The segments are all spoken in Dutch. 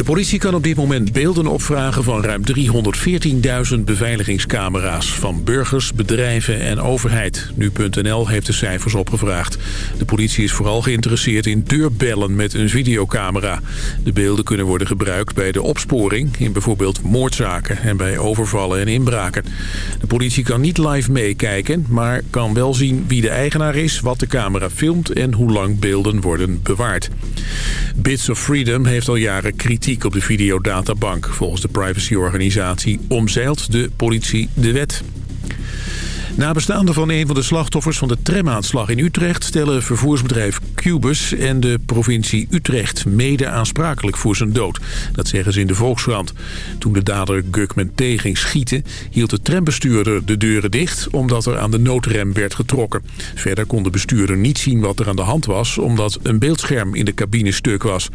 De politie kan op dit moment beelden opvragen van ruim 314.000 beveiligingscamera's... van burgers, bedrijven en overheid. Nu.nl heeft de cijfers opgevraagd. De politie is vooral geïnteresseerd in deurbellen met een videocamera. De beelden kunnen worden gebruikt bij de opsporing... in bijvoorbeeld moordzaken en bij overvallen en inbraken. De politie kan niet live meekijken, maar kan wel zien wie de eigenaar is... wat de camera filmt en hoe lang beelden worden bewaard. Bits of Freedom heeft al jaren kritiek op de videodatabank. Volgens de privacyorganisatie omzeilt de politie de wet. Nabestaanden van een van de slachtoffers van de tramaanslag in Utrecht... stellen vervoersbedrijf Cubus en de provincie Utrecht mede aansprakelijk voor zijn dood. Dat zeggen ze in de Volkskrant. Toen de dader Gukman T ging schieten... hield de trambestuurder de deuren dicht omdat er aan de noodrem werd getrokken. Verder kon de bestuurder niet zien wat er aan de hand was... omdat een beeldscherm in de cabine stuk was.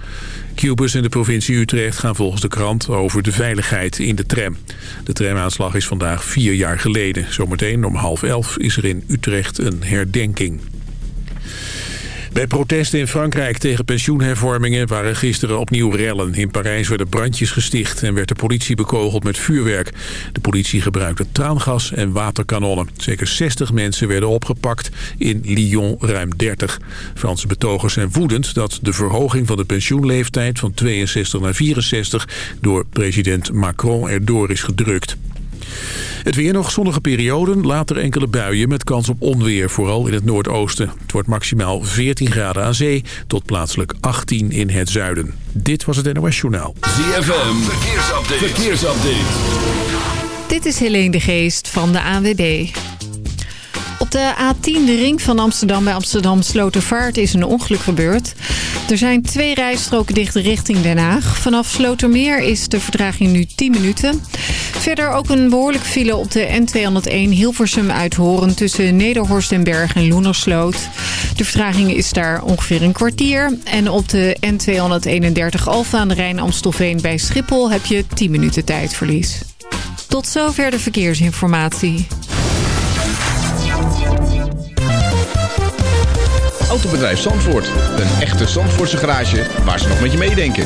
Cubus en de provincie Utrecht gaan volgens de krant over de veiligheid in de tram. De tramaanslag is vandaag vier jaar geleden. Zometeen om half elf is er in Utrecht een herdenking. Bij protesten in Frankrijk tegen pensioenhervormingen waren gisteren opnieuw rellen. In Parijs werden brandjes gesticht en werd de politie bekogeld met vuurwerk. De politie gebruikte traangas en waterkanonnen. Zeker 60 mensen werden opgepakt, in Lyon ruim 30. Franse betogers zijn woedend dat de verhoging van de pensioenleeftijd van 62 naar 64 door president Macron erdoor is gedrukt. Het weer nog zonnige perioden, later enkele buien met kans op onweer, vooral in het noordoosten. Het wordt maximaal 14 graden aan zee tot plaatselijk 18 in het zuiden. Dit was het NOS Journaal. ZFM, verkeersupdate. verkeersupdate. Dit is Helene de Geest van de ANWB. Op de A10, de ring van Amsterdam bij Amsterdam Slotervaart, is een ongeluk gebeurd. Er zijn twee rijstroken dicht richting Den Haag. Vanaf Slotermeer is de vertraging nu 10 minuten. Verder ook een behoorlijk file op de N201 Hilversum uit Horen... tussen Nederhorst en Berg en Loenersloot. De vertraging is daar ongeveer een kwartier. En op de N231 Alfa aan de Rijn Amstelveen bij Schiphol... heb je 10 minuten tijdverlies. Tot zover de verkeersinformatie. Autobedrijf Zandvoort. Een echte Zandvoortse garage waar ze nog met je meedenken.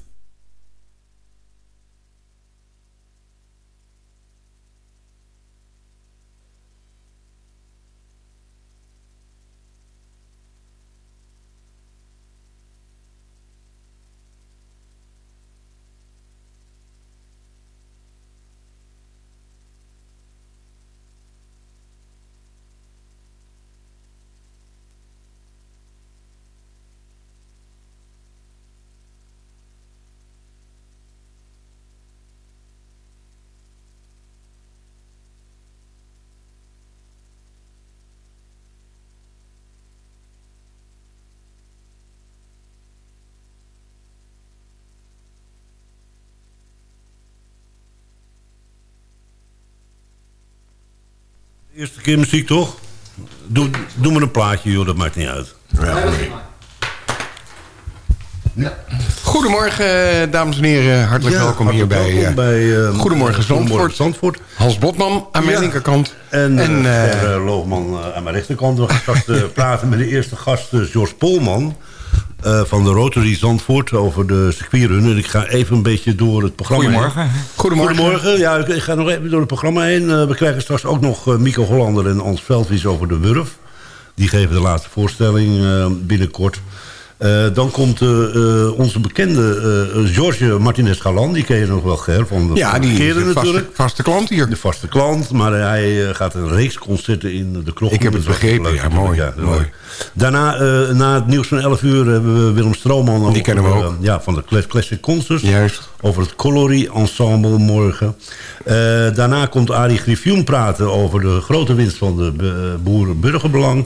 Eerste keer muziek toch? Doe, doe maar een plaatje, joh, dat maakt niet uit. Ja. Goedemorgen, dames en heren. Hartelijk Ja, welkom hier hartelijk bij, welkom eh, bij, eh, Goedemorgen Zandvoort. Zandvoort. Hans Botman aan mijn Ja. linkerkant. En, En, eh, eh, Loogman aan mijn rechterkant. We gaan straks praten met de eerste gast, George Polman... eh, van de Rotary Zandvoort over de circuitrun. En ik ga even een beetje door het programma Goedemorgen. heen. Goedemorgen. Goedemorgen. Ja, ik, ik ga nog even door het programma heen. Eh, we krijgen straks ook nog eh, Mico Hollander en Ans Veldwies over de Wurf. Die geven de laatste voorstelling eh, binnenkort. Eh, dan komt eh, eh, onze bekende George Martinez Galan. Die ken je nog wel, Ger. Van de Ja, die is een vaste, natuurlijk. vaste klant hier. De vaste klant, maar hij gaat een reeks concerten in de krocht. Ik heb het begrepen, ja, mooi, is mooi. Daarna, na het nieuws van 11 uur, hebben we Willem Strooman. over, kennen we ook. ja, van de Cla- Classic Concerts. Juist. Over het Colory Ensemble morgen. Daarna komt Arie Griffioen praten over de grote winst van de be- boeren-burgerbelang.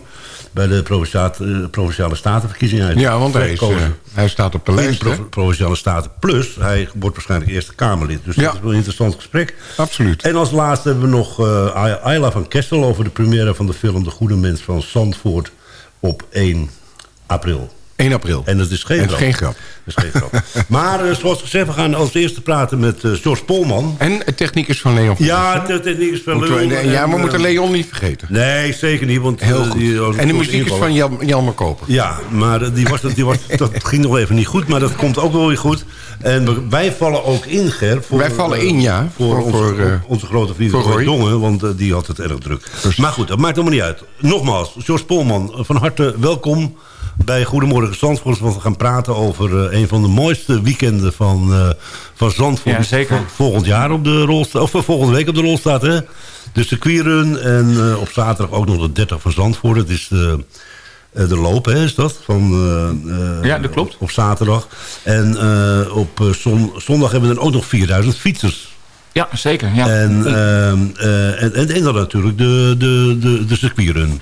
Bij de provinciale, provinciale statenverkiezingen. Ja, want hij, is, eh, hij staat op de lijst. Pro- Provinciale Staten. Plus, hij wordt waarschijnlijk Eerste Kamerlid. Dus Ja. dat is wel een interessant gesprek. Absoluut. En als laatste hebben we nog eh, Ayla van Kessel... over de première van de film De Goede Mens van Zandvoort op 1 april. 1 april. En dat is geen En grap. geen grap. Dat is geen grap. maar eh, zoals gezegd, we gaan als eerste praten met eh George Polman. En techniek is van Leon van Ja, de techniek is we- leuk. ja, we En, moeten eh, Leon niet vergeten. Nee, zeker niet. Want, Heel eh, goed. die- en de muziek is van Jan, Jelmer Koper. Ja, maar eh, die was, die was, dat ging nog even niet goed. Maar dat komt ook wel weer goed. En wij vallen ook in, Ger. Voor, Wij vallen eh, in, ja. Voor, Voor- onze, voor, eh, onze grote vriend voor Roy Roy. Dongen. Want eh, die had het erg druk. Maar goed, dat maakt allemaal niet uit. Nogmaals, George Polman, eh, van harte welkom bij Goedemorgen Zandvoort. Want we gaan praten over eh, een van de mooiste weekenden van, eh, van Zandvoort. Ja, zeker. Vol- Volgend jaar op de rol of eh, volgende week op de rol staat, hè? Dus de queerrun en op zaterdag ook nog de 30 van Zandvoort. Het is de, de loop, hè, is dat? Van, Ja, dat klopt. Op, op zaterdag. En op zon- zondag hebben we dan ook nog 4000 fietsers. Ja, zeker. Ja. En, ehm, eh, en, en, en dan natuurlijk de, de, de, de circuitrun.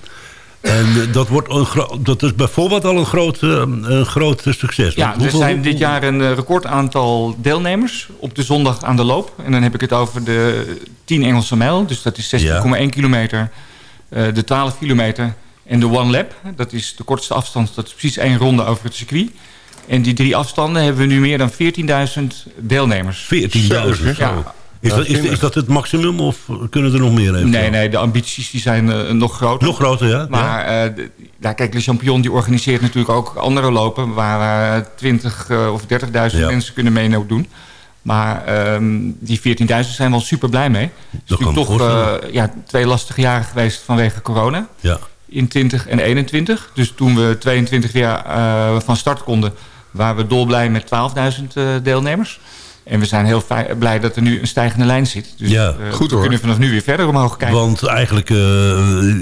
En eh, dat, wordt een dat is bijvoorbeeld al een groot, eh, een groot succes. ja, er zijn dit jaar een eh, record aantal deelnemers op de zondag aan de loop. En dan heb ik het over de 10 Engelse mijl. Dus dat is 16,1 kilometer. de 12 kilometer. En de One Lap, dat is de kortste afstand. Dat is precies één ronde over het circuit. En die drie afstanden hebben we nu meer dan 14.000 deelnemers. 14.000. Ja. Is, dat, is, is dat het maximum of kunnen er nog meer even? Nee, nee, de ambities die zijn eh, nog groter. Nog groter, ja? Maar eh, de- ja, kijk, Le Champion die organiseert natuurlijk ook andere lopen... waar eh, 20 eh, of 30.000 Ja. mensen kunnen mee doen. Maar ehm, die 14.000 zijn we wel super blij mee. Het is Dat natuurlijk me toch eh, ja, twee lastige jaren geweest vanwege corona. ja. In 20 en 21. Dus toen we 22 weer eh, van start konden... waren we dolblij met 12.000 eh, deelnemers. En we zijn heel blij dat er nu een stijgende lijn zit. Dus Ja, eh, goed we hoor. kunnen vanaf nu weer verder omhoog kijken. Want eigenlijk eh,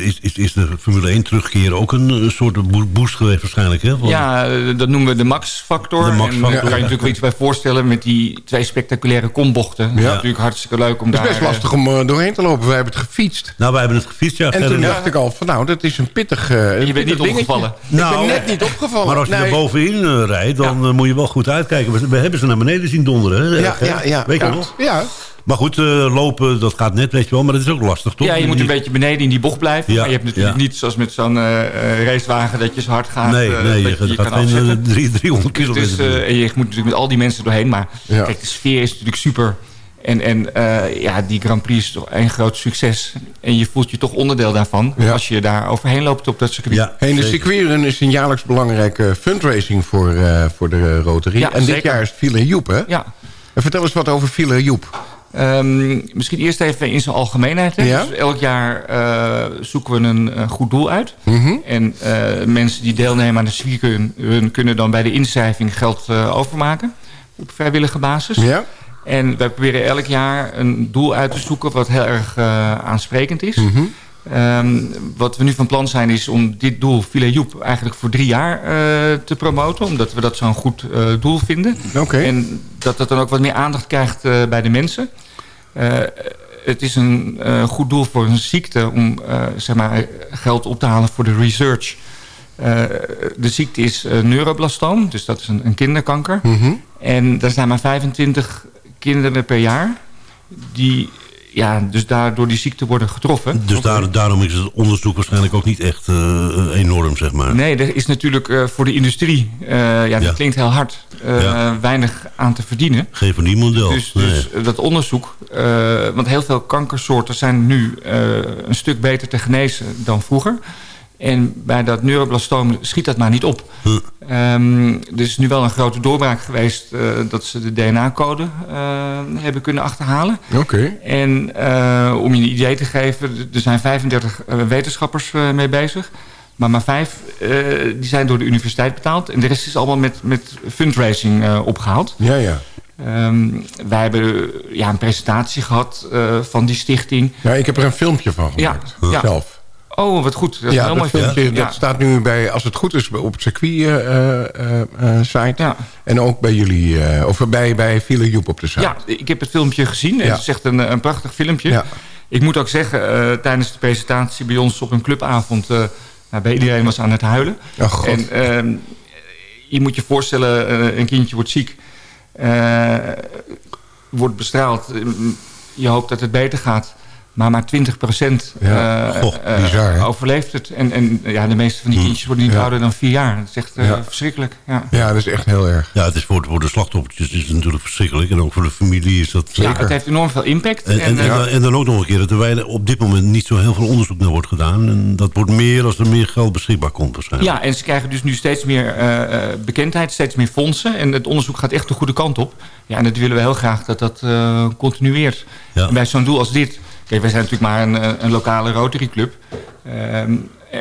is, is, is de Formule 1 terugkeer ook een, een soort bo- boost geweest waarschijnlijk. Hè? Want- Ja, eh, dat noemen we de max-factor. De max-factor. En daar kan je natuurlijk wel iets bij voorstellen met die twee spectaculaire kombochten. Dat is natuurlijk hartstikke leuk om Het daar... is best lastig om doorheen te lopen. Wij hebben het gefietst. Nou, wij hebben het gefietst, ja. En toen dacht ik al van nou, dat is een pittig een Je bent pittig niet dingetje. opgevallen. Ik Nou, ben net niet opgevallen. Maar als je Nee. er bovenin rijdt, dan moet je wel goed uitkijken. We, we hebben ze naar beneden zien donderen. Hè? Ja, Erg, ja, ja. Weet je ja. nog? Ja. Maar goed, eh, lopen, dat gaat net, weet je wel. Maar dat is ook lastig, toch? Ja, je moet een beetje beneden in die bocht blijven. Ja, maar je hebt natuurlijk ja. niet zoals met zo'n eh, eh, racewagen dat je zo hard gaat. Nee, nee, dat je, je gaat kan geen afzetten. eh, drie- 300 Dus het kilometer. eh, en je moet natuurlijk met al die mensen doorheen. Maar Ja. kijk, de sfeer is natuurlijk super. En, en eh, ja, die Grand Prix is toch een groot succes. En je voelt je toch onderdeel daarvan. Ja. Als je daar overheen loopt op dat circuit. ja, Hey, de circuitrun is een jaarlijks belangrijke fundraising voor, eh, voor de Rotary. Ja, en dit zeker. jaar is het File Joep, hè? Ja. Vertel eens wat over File Joep. Ehm, misschien eerst even in zijn algemeenheid. Ja. Dus elk jaar eh, zoeken we een, goed doel uit. Mhm. En eh, mensen die deelnemen aan de circuitrun kunnen dan bij de inschrijving geld eh, overmaken. Op vrijwillige basis. Ja? En wij proberen elk jaar een doel uit te zoeken wat heel erg aansprekend is. Mhm. Ehm, wat we nu van plan zijn is om dit doel, Villa Joep, eigenlijk voor drie jaar eh, te promoten. Omdat we dat zo'n goed eh, doel vinden. En dat het dan ook wat meer aandacht krijgt eh, bij de mensen. Het is een goed doel voor een ziekte om zeg maar, geld op te halen voor de research. De ziekte is neuroblastoom, dus dat is een, een kinderkanker. Mhm. En daar zijn maar 25 kinderen per jaar die ja, dus daar door die ziekte worden getroffen. Dus daar, daarom is het onderzoek waarschijnlijk ook niet echt eh, enorm, zeg maar. Nee, er is natuurlijk eh, voor de industrie, eh, ja, dat Ja. klinkt heel hard, Ja. weinig aan te verdienen. Geen van die model. Dus, Nee. dus dat onderzoek, want heel veel kankersoorten zijn nu een stuk beter te genezen dan vroeger. En bij dat neuroblastoom schiet dat maar niet op. Huh. Ehm, er is nu wel een grote doorbraak geweest eh, dat ze de DNA-code eh, hebben kunnen achterhalen. Oké. En eh, om je een idee te geven, er zijn 35 eh, wetenschappers mee bezig. Maar maar vijf die zijn door de universiteit betaald. En de rest is allemaal met, met fundraising eh, opgehaald. Ja, ja. Ehm, wij hebben ja, een presentatie gehad eh, van die stichting. Ja, ik heb er een filmpje van Ja, gemaakt. ja. Zelf. Oh, wat goed. Dat is ja, dat mooi filmpje dat staat nu bij, als het goed is, op het circuit-site. Ja. En ook bij jullie, eh, of bij, bij File Joep op de site. Ja, ik heb het filmpje gezien. Het is echt een, een prachtig filmpje. Ik moet ook zeggen, eh, tijdens de presentatie bij ons op een clubavond... eh, Nou, bij iedereen was aan het huilen. Oh, God. En ehm, je moet je voorstellen, eh, een kindje wordt ziek. eh, wordt bestraald. Je hoopt dat het beter gaat. Maar maar 20 procent Ja, goh, bizar, hè? overleeft het. En, en ja, de meeste van die kindjes worden niet Ja. ouder dan vier jaar. Dat is echt eh, Ja. verschrikkelijk. Ja. Ja, dat is echt heel erg. Ja, het is voor, voor de slachtoffertjes is het natuurlijk verschrikkelijk. En ook voor de familie is dat... Ja, het heeft enorm veel impact. En, en, eh, en, dan- en dan ook nog een keer dat er weinig- op dit moment niet zo heel veel onderzoek naar wordt gedaan. En dat wordt meer als er meer geld beschikbaar komt waarschijnlijk. Ja, en ze krijgen dus nu steeds meer eh, eh, bekendheid, steeds meer fondsen. En het onderzoek gaat echt de goede kant op. Ja, en dat willen we heel graag dat dat eh, continueert. Ja. En bij zo'n doel als dit... Kijk, wij zijn natuurlijk maar een, eh, een lokale Rotary Club. Ehm,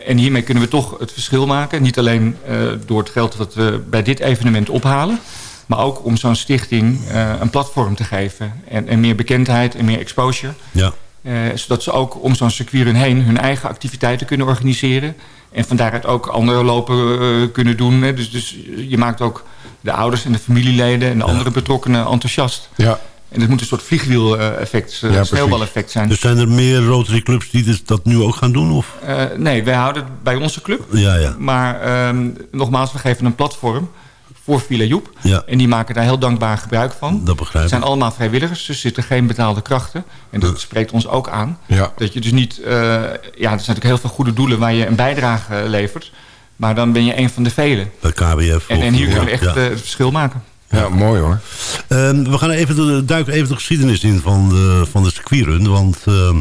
en hiermee kunnen we toch het verschil maken. Niet alleen eh, door het geld dat we bij dit evenement ophalen... maar ook om zo'n stichting eh, een platform te geven. En, en meer bekendheid en meer exposure. Ja. Zodat ze ook om zo'n circuit heen hun eigen activiteiten kunnen organiseren. En van daaruit ook andere lopen kunnen doen. Hè. Dus, dus je maakt ook de ouders en de familieleden en de andere betrokkenen enthousiast. Ja. En het moet een soort vliegwiel-effect, Ja, precies. sneeuwbaleffect zijn. Dus zijn er meer Rotary Clubs die dus dat nu ook gaan doen? Of? Eh, nee, wij houden het bij onze club. Ja, ja. Maar ehm, nogmaals, we geven een platform voor Villa Joep. Ja. En die maken daar heel dankbaar gebruik van. Dat begrijp Het ik. zijn allemaal vrijwilligers, dus er zitten geen betaalde krachten. En dat spreekt ons ook aan. Ja. Dat je dus niet... eh, ja, er zijn natuurlijk heel veel goede doelen waar je een bijdrage eh, levert. Maar dan ben je een van de velen. Bij KWF. En, en hier ja, kunnen we echt ja. eh, het verschil maken. Ja, mooi hoor. Ehm, we gaan even de, duiken even de geschiedenis in van de, van de circuitrun. Want ehm,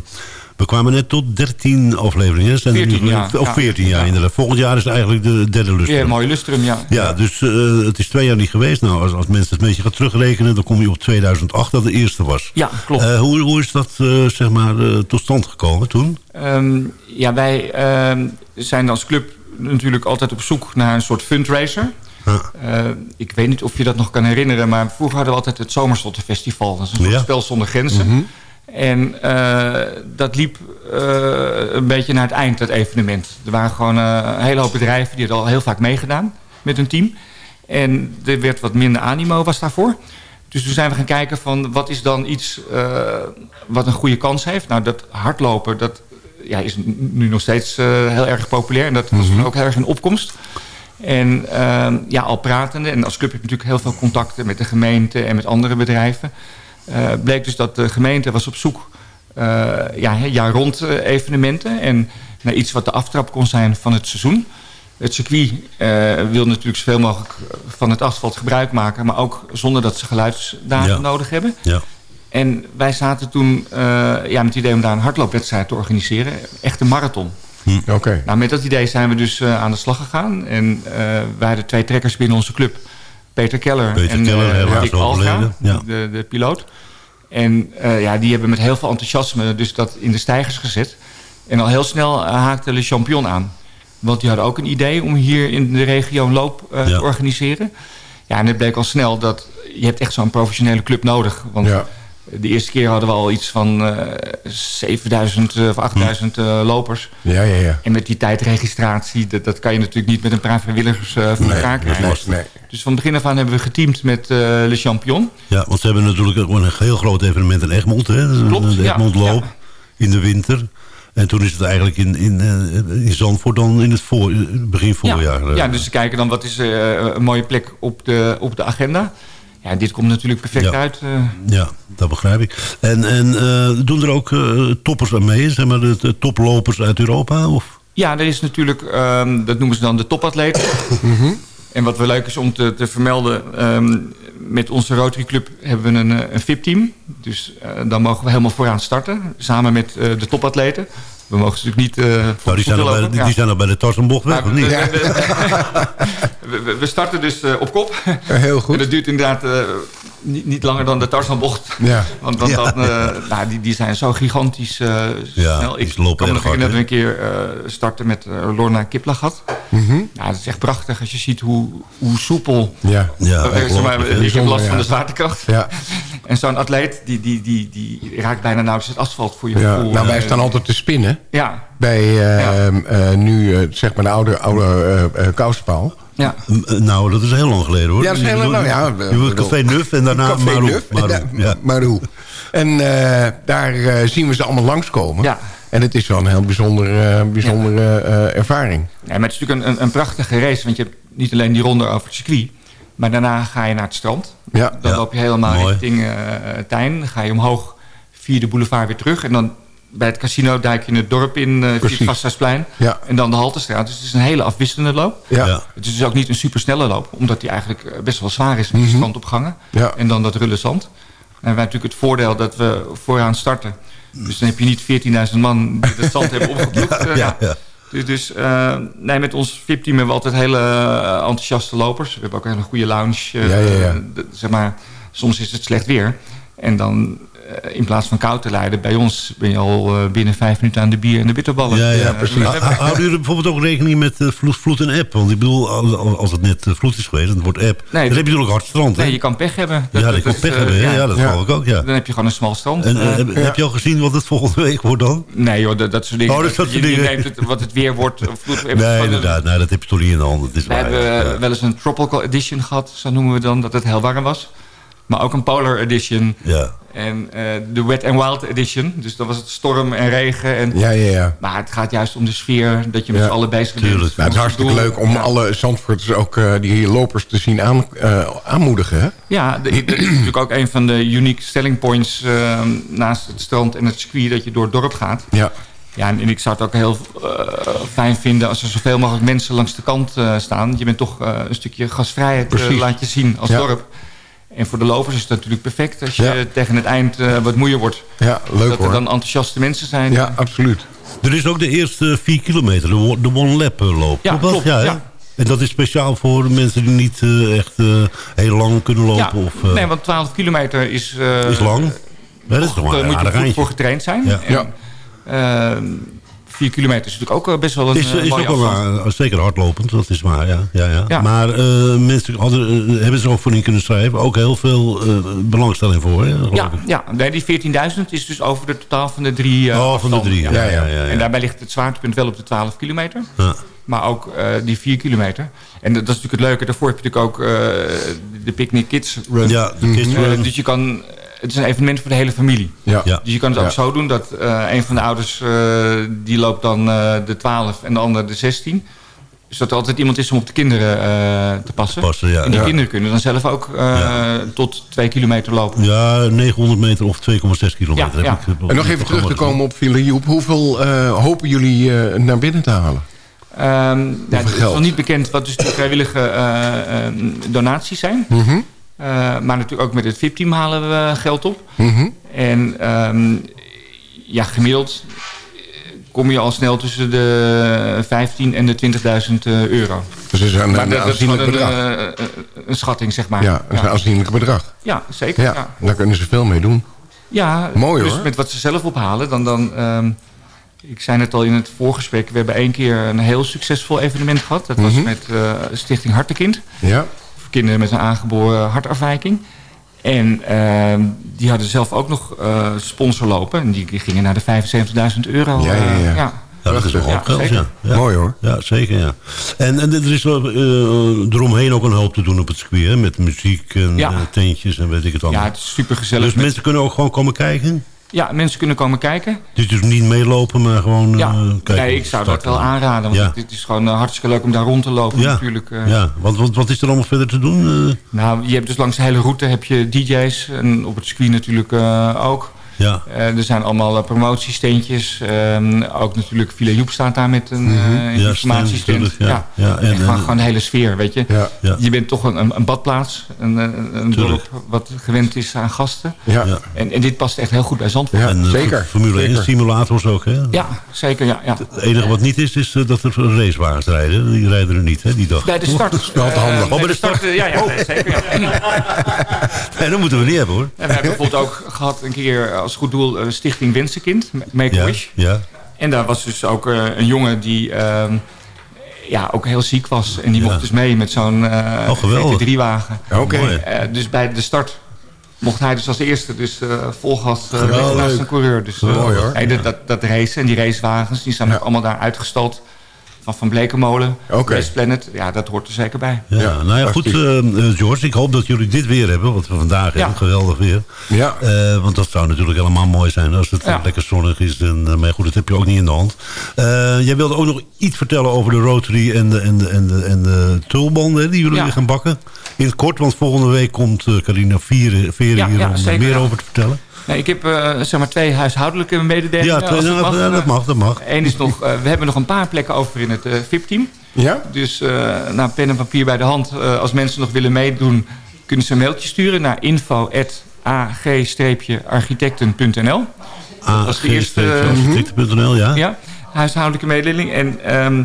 we kwamen net tot 13 afleveringen. Zijn er 14 nu, jaar. Of Ja. 14 jaar Ja. inderdaad. Volgend jaar is het eigenlijk de derde lustrum. Ja, mooi lustrum, ja. Ja, dus eh, het is twee jaar niet geweest. Nou, als, als mensen het een beetje gaan terugrekenen... dan kom je op 2008 dat de eerste was. Ja, klopt. Eh, hoe, hoe is dat eh, zeg maar, tot stand gekomen toen? Ehm, ja, wij ehm, zijn als club natuurlijk altijd op zoek naar een soort fundraiser. Eh, ik weet niet of je dat nog kan herinneren, maar vroeger hadden we altijd het Zomerslottenfestival. Dat is een Ja. spel zonder grenzen. En eh, dat liep eh, een beetje naar het eind, dat evenement. Er waren gewoon een hele hoop bedrijven die hadden al heel vaak meegedaan met hun team. En er werd wat minder animo was daarvoor. Dus toen zijn we gaan kijken van wat is dan iets wat een goede kans heeft. Nou, dat hardlopen, dat ja, is nu nog steeds heel erg populair. En dat was toen ook heel erg in opkomst. En ehm, ja, al pratende, en als club heb je natuurlijk heel veel contacten met de gemeente en met andere bedrijven. eh, bleek dus dat de gemeente was op zoek eh ja, jaar rond eh, evenementen. En naar iets wat de aftrap kon zijn van het seizoen. Het circuit wil natuurlijk zoveel mogelijk van het asfalt gebruik maken. Maar ook zonder dat ze geluidsdagen Ja. nodig hebben. Ja. En wij zaten toen ja, met het idee om daar een hardloopwedstrijd te organiseren. Echt een marathon. Oké. Nou, met dat idee zijn we dus eh, aan de slag gegaan. En eh wij hadden twee trekkers binnen onze club. Peter Keller Peter en Keller, eh, Rick Alga. Ja. de, de piloot. En eh, ja, die hebben met heel veel enthousiasme dus dat in de stijgers gezet. En al heel snel haakte Le Champion aan. Want die hadden ook een idee om hier in de regio een loop eh, Ja. te organiseren. Ja, en het bleek al snel dat je hebt echt zo'n professionele club nodig. Want Ja. De eerste keer hadden we al iets van eh 7000 of 8000 eh, lopers. Ja, ja, ja. En met die tijdregistratie, dat, dat kan je natuurlijk niet met een paar vrijwilligers eh voor elkaar krijgen. Nee. Dus van begin af aan hebben we geteamd met eh Le Champion. ja, want ze hebben natuurlijk ook een heel groot evenement in Egmond. Hè? Klopt, de. Egmondloop Ja. in de winter. En toen is het eigenlijk in, in, eh, in Zandvoort dan in het voor, begin voorjaar. Ja, eh. ja, dus ze kijken dan wat is eh, een mooie plek op de, op de agenda. Ja, dit komt natuurlijk perfect Ja. uit. eh. Ja, dat begrijp ik. En, en eh, doen er ook eh, toppers aan mee? Zeg maar de, de toplopers uit Europa? Of? Ja, er is natuurlijk, ehm, dat noemen ze dan de topatleet. En wat wel leuk is om te, te vermelden, ehm, met onze Rotary Club hebben we een, een VIP-team. Dus dan mogen we helemaal vooraan starten, samen met de topatleten. We mogen ze natuurlijk niet... eh, voor Nou, die, zijn bij, die, Ja. die zijn al bij de Tarsenbocht weg, Maar of niet? we, we- we- we starten dus eh, op kop. Heel En goed. dat duurt inderdaad eh, niet, niet langer dan de Tarzanbocht. Ja. Want, want Ja. dan, eh, nou, die, die zijn zo gigantisch Ja, snel. Ik lopen kan nog we een keer eh, starten met Lorna Kiplagat. Ja, dat is echt prachtig als je ziet hoe, hoe soepel... Ja. Ja, ik heb last van de zwaartekracht. Ja. En zo'n atleet, die, die, die, die raakt bijna nauwelijks het asfalt voor je gevoel. Nou, wij staan altijd te spinnen. Ja, Bij eh, eh, nu, zeg maar, de oude, oude kousenpaal. Ja. Eh, Nou, dat is heel lang geleden hoor. Ja, dat is heel lang. Nou ja, Je bedoel- Café Nuf en daarna Café Marou. Nuf. Marou, Ja, ja. Marou. En eh, daar eh, zien we ze allemaal langskomen. Ja. En het is wel een heel bijzondere, bijzondere eh, ervaring. Ja, maar het is natuurlijk een, een, een, prachtige race. Want je hebt niet alleen die ronde over het circuit. Maar daarna ga je naar het strand. Ja. Dan Ja. loop je helemaal Mooi. richting uh, Tijn. Dan ga je omhoog via de boulevard weer terug. En dan bij het casino duik je in het dorp in uh. Gasthuisplein. Ja. En dan de Haltestraat. Dus het is een hele afwisselende loop. Ja. Ja. Het is dus ook niet een supersnelle loop. Omdat die eigenlijk eh, best wel zwaar is met de strandopgangen. Ja. En dan dat rulle zand. En we hebben natuurlijk het voordeel dat we vooraan starten. Dus dan heb je niet 14.000 man die dat zand hebben opgeploegd. Eh, ja, ja. dus, dus eh, nee, met ons VIP-team hebben we altijd hele eh, enthousiaste lopers. We hebben ook een hele goede lounge. eh, Ja, ja, ja. de- zeg maar, soms is het slecht weer. En dan eh, in plaats van koud te leiden... bij ons ben je al eh, binnen vijf minuten aan de bier en de bitterballen. Ja, ja, Eh, precies. Houden jullie bijvoorbeeld ook rekening met eh, vloed, vloed en app? Want ik bedoel, al- als het net eh, vloed is geweest en het wordt app... dan heb je dat- natuurlijk hard strand, hè? Nee, je kan pech hebben. ja, dat kan pech eh, hebben, hè? ja, dat Ja. geloof ik ook, ja. Dan heb je gewoon een smal strand. En eh, Eh, heb, heb je al gezien wat het volgende week wordt dan? nee joh, dat, dat soort dingen. Oh, dat soort je, je dingen. neemt het, wat het weer wordt. vloed- Nee, een- inderdaad. Nee, dat heb je toch niet in de hand. Is We waar, hebben ja. eh, wel eens een tropical edition gehad, zo noemen we dan, dat het heel warm was. Maar ook een polar edition Ja. En eh, de wet and wild edition. Dus dan was het storm en regen. En, Ja, ja, ja. Maar het gaat juist om de sfeer, dat je met Ja, z'n allen bezig bent. Nou, het is hartstikke Doel- leuk om ja. alle Zandvoorters ook eh, die lopers te zien aan, eh, aanmoedigen. Hè? Ja, dat is natuurlijk ook een van de unique selling points naast het strand en het circuit, dat je door het dorp gaat. Ja. Ja, en ik zou het ook heel eh, fijn vinden als er zoveel mogelijk mensen langs de kant eh, staan. Je bent toch eh, een stukje gasvrijheid Precies. laat je zien als Ja. dorp. En voor de lopers is het natuurlijk perfect als je Ja. tegen het eind eh, wat moeier wordt. ja, leuk dat er dan enthousiaste mensen zijn. Ja, absoluut. Er is ook de eerste vier kilometer, de, one- Lap eh, loop. Ja, klopt, hè? ja. En dat is speciaal voor mensen die niet eh, echt eh, heel lang kunnen lopen? Ja, Of, eh, nee, want 12 kilometer is... eh, is lang. Dat is toch een moet je aardig goed eindje. voor getraind zijn. Ja. En, 4 kilometer is natuurlijk ook eh, best wel een Is, eh, is ook wel eh, zeker hardlopend, dat is waar, ja. ja, ja. Ja. Maar mensen hadden, hebben ze ook voor in kunnen schrijven. Ook heel veel belangstelling voor, hè, Ja, ik. ja nee, die 14.000 is dus over de totaal van de drie Oh, van de drie. Ja, ja, ja. ja, En daarbij ligt het zwaartepunt wel op de 12 kilometer. Ja. Maar ook die 4 kilometer. En dat, dat is natuurlijk het leuke. Daarvoor heb je natuurlijk ook de Picnic Kids Run. Ja, de kids dus je kan, het is een evenement voor de hele familie. Ja. Ja. Dus je kan het ook Ja. zo doen dat eh, een van de ouders... eh, die loopt dan eh, de 12 en de ander de 16. Dus dat er altijd iemand is om op de kinderen eh, te passen. Passen, ja. En die Ja. kinderen kunnen dan zelf ook eh, Ja. tot 2 kilometer lopen. Ja, 900 meter of 2,6 kilometer. Ja, heb ja. ik, En nog even terug te komen op Philip. Hoeveel eh, hopen jullie eh, naar binnen te halen? Ehm, ja, het is nog niet bekend wat dus de vrijwillige eh, eh, donaties zijn. Mhm. Maar natuurlijk ook met het VIP-team halen we geld op. Mhm. En ehm, ja, gemiddeld eh, kom je al snel tussen de 15 en de 20.000 eh, euro. Dus dat is een, een dat, is aanzienlijk een, bedrag. eh, eh, een schatting, zeg maar. ja, dat is een aanzienlijk bedrag. Ja, zeker. Ja, Ja, daar kunnen ze veel mee doen. ja Mooi, dus hoor. met wat ze zelf ophalen, dan... dan ehm, ik zei het al in het voorgesprek, we hebben één keer een heel succesvol evenement gehad. Dat was Mhm. met eh, Stichting Hartekind. Ja, voor kinderen met een aangeboren hartafwijking. En ehm, die hadden zelf ook nog eh sponsor lopen. En die, die gingen naar de 75.000 euro. Ja, ja, eh, ja. Ja, dat is wel Ja, ook geld, ja. ja. mooi hoor. Ja, zeker, ja. En, en er is wel, eh, eromheen ook een hoop te doen op het circuit, hè, met muziek en Ja. eh, tentjes en weet ik het Ja, allemaal. het is super gezellig. dus mensen kunnen ook gewoon komen kijken? Ja, mensen kunnen komen kijken. Dus, dus niet meelopen, maar gewoon Ja, eh, kijken. nee, ik zou dat wel aanraden. Want Ja. het, is gewoon eh, hartstikke leuk om daar rond te lopen Ja, natuurlijk. eh. ja. Want, wat, wat is er allemaal verder te doen? Nou, je hebt dus langs de hele route heb je DJ's. En op het circuit natuurlijk ook. Ja, Eh, er zijn allemaal uh, promotiesteentjes. Ehm, ook natuurlijk Villa Joep staat daar met een eh Ja, informatiestand. ja. Ja, en- en, gewoon, en- gewoon de hele sfeer, weet je. Ja, ja. Je bent toch een, een, badplaats. Een, een, dorp wat gewend is aan gasten. ja. Ja. En, en dit past echt heel goed bij Zandvoort. Ja, en eh, zeker. Formule 1 Zeker. simulators ook, hè? Ja, zeker. Ja, ja. Het enige wat niet is, is eh, dat er racewagens rijden. Die rijden er niet, hè, die dag. Bij de start. Wel te handig. Eh, Oh, bij de start. eh, Ja, ja nee, zeker. Ja. Nee, dat moeten we niet hebben, hoor. En we hebben bijvoorbeeld ook gehad een keer als goed doel eh, Stichting Wensenkind. Make Ja, a Wish. ja. En daar was dus ook eh, een jongen die ehm, ja, ook heel ziek was. En die Ja. mocht dus mee met zo'n eh Oh, geweldig. GT3-wagen. Oké. Dus bij de start mocht hij dus als eerste dus eh volgas uh, Geweldig. naast een coureur. Dus, Mooi, hoor. nee, dat, dat, dat racen en die racewagens die Ja. ook allemaal daar uitgestald. Van Van Blekenmolen, Oké. West Planet. Ja, dat hoort er zeker bij. Ja, Ja, nou ja, goed, eh, eh, George. Ik hoop dat jullie dit weer hebben, wat we vandaag hebben. Geweldig weer. Ja. Eh, want dat zou natuurlijk helemaal mooi zijn als het Ja. lekker zonnig is. En, eh, maar goed, dat heb je ook niet in de hand. Eh, jij wilde ook nog iets vertellen over de Rotary en de, en de, en de, en de tulbanden die jullie Ja. weer gaan bakken. In het kort, want volgende week komt eh, Carina Ja, hier ja, om er zeker, meer ja. over te vertellen. Nee, ik heb eh, zeg maar twee huishoudelijke mededelingen. Ja, twee- mag. dat mag, dat mag. Eén is nog, eh, we hebben nog een paar plekken over in het eh, VIP-team. Ja? Dus nou, pen en papier bij de hand. Als mensen nog willen meedoen, kunnen ze een mailtje sturen naar info.ag-architecten.nl. architecten.nl, ja. Ja, huishoudelijke mededeling. En ehm,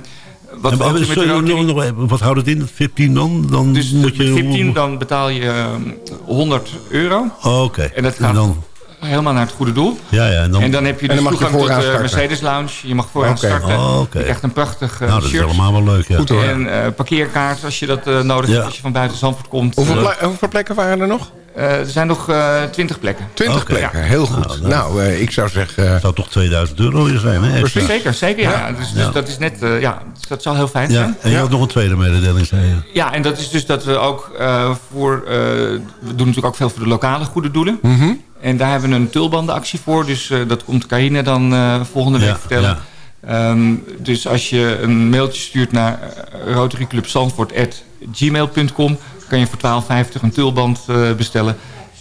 wat En, sorry, nog, nog wat houdt het in, het 15 dan? dan Dus moet je, 15 dan betaal je ehm, 100 euro. Oh, Oké. En dat gaat dan, helemaal naar het goede doel. ja, ja, en dan, En dan heb je dus je toegang tot de starten. Mercedes Lounge. Je mag vooraan Oké. starten. Oh, oké. Je krijgt een prachtig eh, nou, dat is shirt. allemaal wel leuk, ja. Goed hoor. En eh, parkeerkaart als je dat eh, nodig Ja. hebt als je van buiten Zandvoort komt. Hoeveel, Eh, ple- hoeveel plekken waren er nog? eh, er zijn nog eh 20 plekken. 20 Oké. plekken, heel goed. Nou, Nou, eh, ik zou zeggen... Het zou toch 2000 euro weer zijn, hè? Precies. Zeker, zeker ja. Dus, dus Ja. dat is net, eh, ja, dus dat zou heel fijn Ja, zijn. en je Ja. had nog een tweede mededeling, zei je. Ja, en dat is dus dat we ook eh, voor... eh, we doen natuurlijk ook veel voor de lokale goede doelen. Mhm. En daar hebben we een tulbandenactie voor. Dus eh, dat komt Karine dan eh, volgende week Ja, vertellen. ja. Ehm, dus als je een mailtje stuurt naar uh, rotaryclubzandvoort.gmail.com... kan je voor 12,50 een tulband eh, bestellen.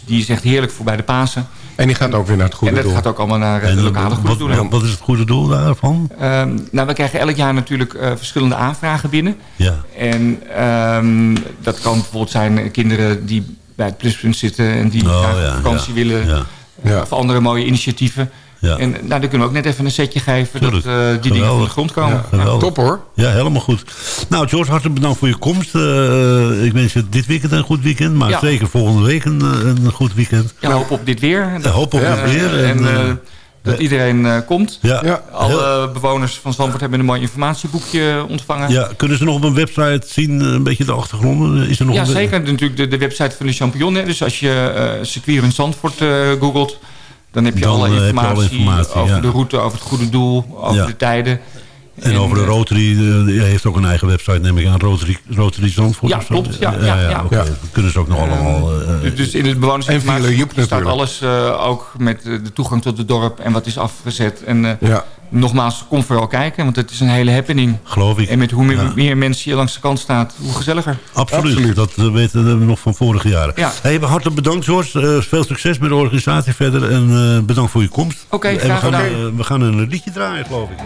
Die is echt heerlijk voor bij de Pasen. En die gaat ook weer naar het en goede dat doel. gaat ook allemaal naar eh, En de eh, lokale goede wat, doelen. wat, wat is het goede doel daarvan? Ehm, nou, we krijgen elk jaar natuurlijk eh, verschillende aanvragen binnen. Ja. En ehm, dat kan bijvoorbeeld zijn eh, kinderen die bij het pluspunt zitten... en die Oh, graag ja, vakantie ja, willen. ja. Ja. Of andere mooie initiatieven. Ja. En nou, dan kunnen we ook net even een setje geven... Tuurlijk. dat eh, die dingen van de grond komen. Top hoor. Ja, helemaal goed. Nou, George, hartelijk bedankt voor je komst. Eh, ik wens je dit weekend een goed weekend. Maar Ja. zeker volgende week een, eh, een goed weekend. Ja, hoop op dit weer. Hoop op Eh, dit weer. En, En, eh, eh, dat iedereen eh, komt. Ja, Ja. Alle bewoners van Zandvoort hebben een mooi informatieboekje ontvangen. ja, kunnen ze nog op een website zien, eh, een beetje de achtergronden? Is er nog Ja, een- zeker. Natuurlijk de, de website van de Champignon. Hè. Dus als je eh circuit in Zandvoort eh, googelt... dan heb je, Dan, alle, eh, heb je informatie alle informatie, over ja. de route, over het goede doel, over Ja. de tijden. En over de eh, Rotary, eh, die heeft ook een eigen website, neem ik aan. Rotary, Rotary Zandvoort Ja, of zo? klopt. Ja, ja, ja. Ja. Dat kunnen ze ook nog allemaal... eh, Dus- Dus in het bewonersinformatie staat alles eh, ook met de toegang tot het dorp en wat is afgezet. En eh, Ja. nogmaals, kom vooral kijken, want het is een hele happening. geloof ik. En met hoe meer, Ja. meer mensen hier langs de kant staat, hoe gezelliger. Absoluut, Absoluut. dat weten we nog van vorige jaren. Ja. Hey, hartelijk bedankt George, veel succes met de organisatie verder en eh, bedankt voor je komst. Oké, we graag gaan, gedaan. we gaan een liedje draaien geloof ik.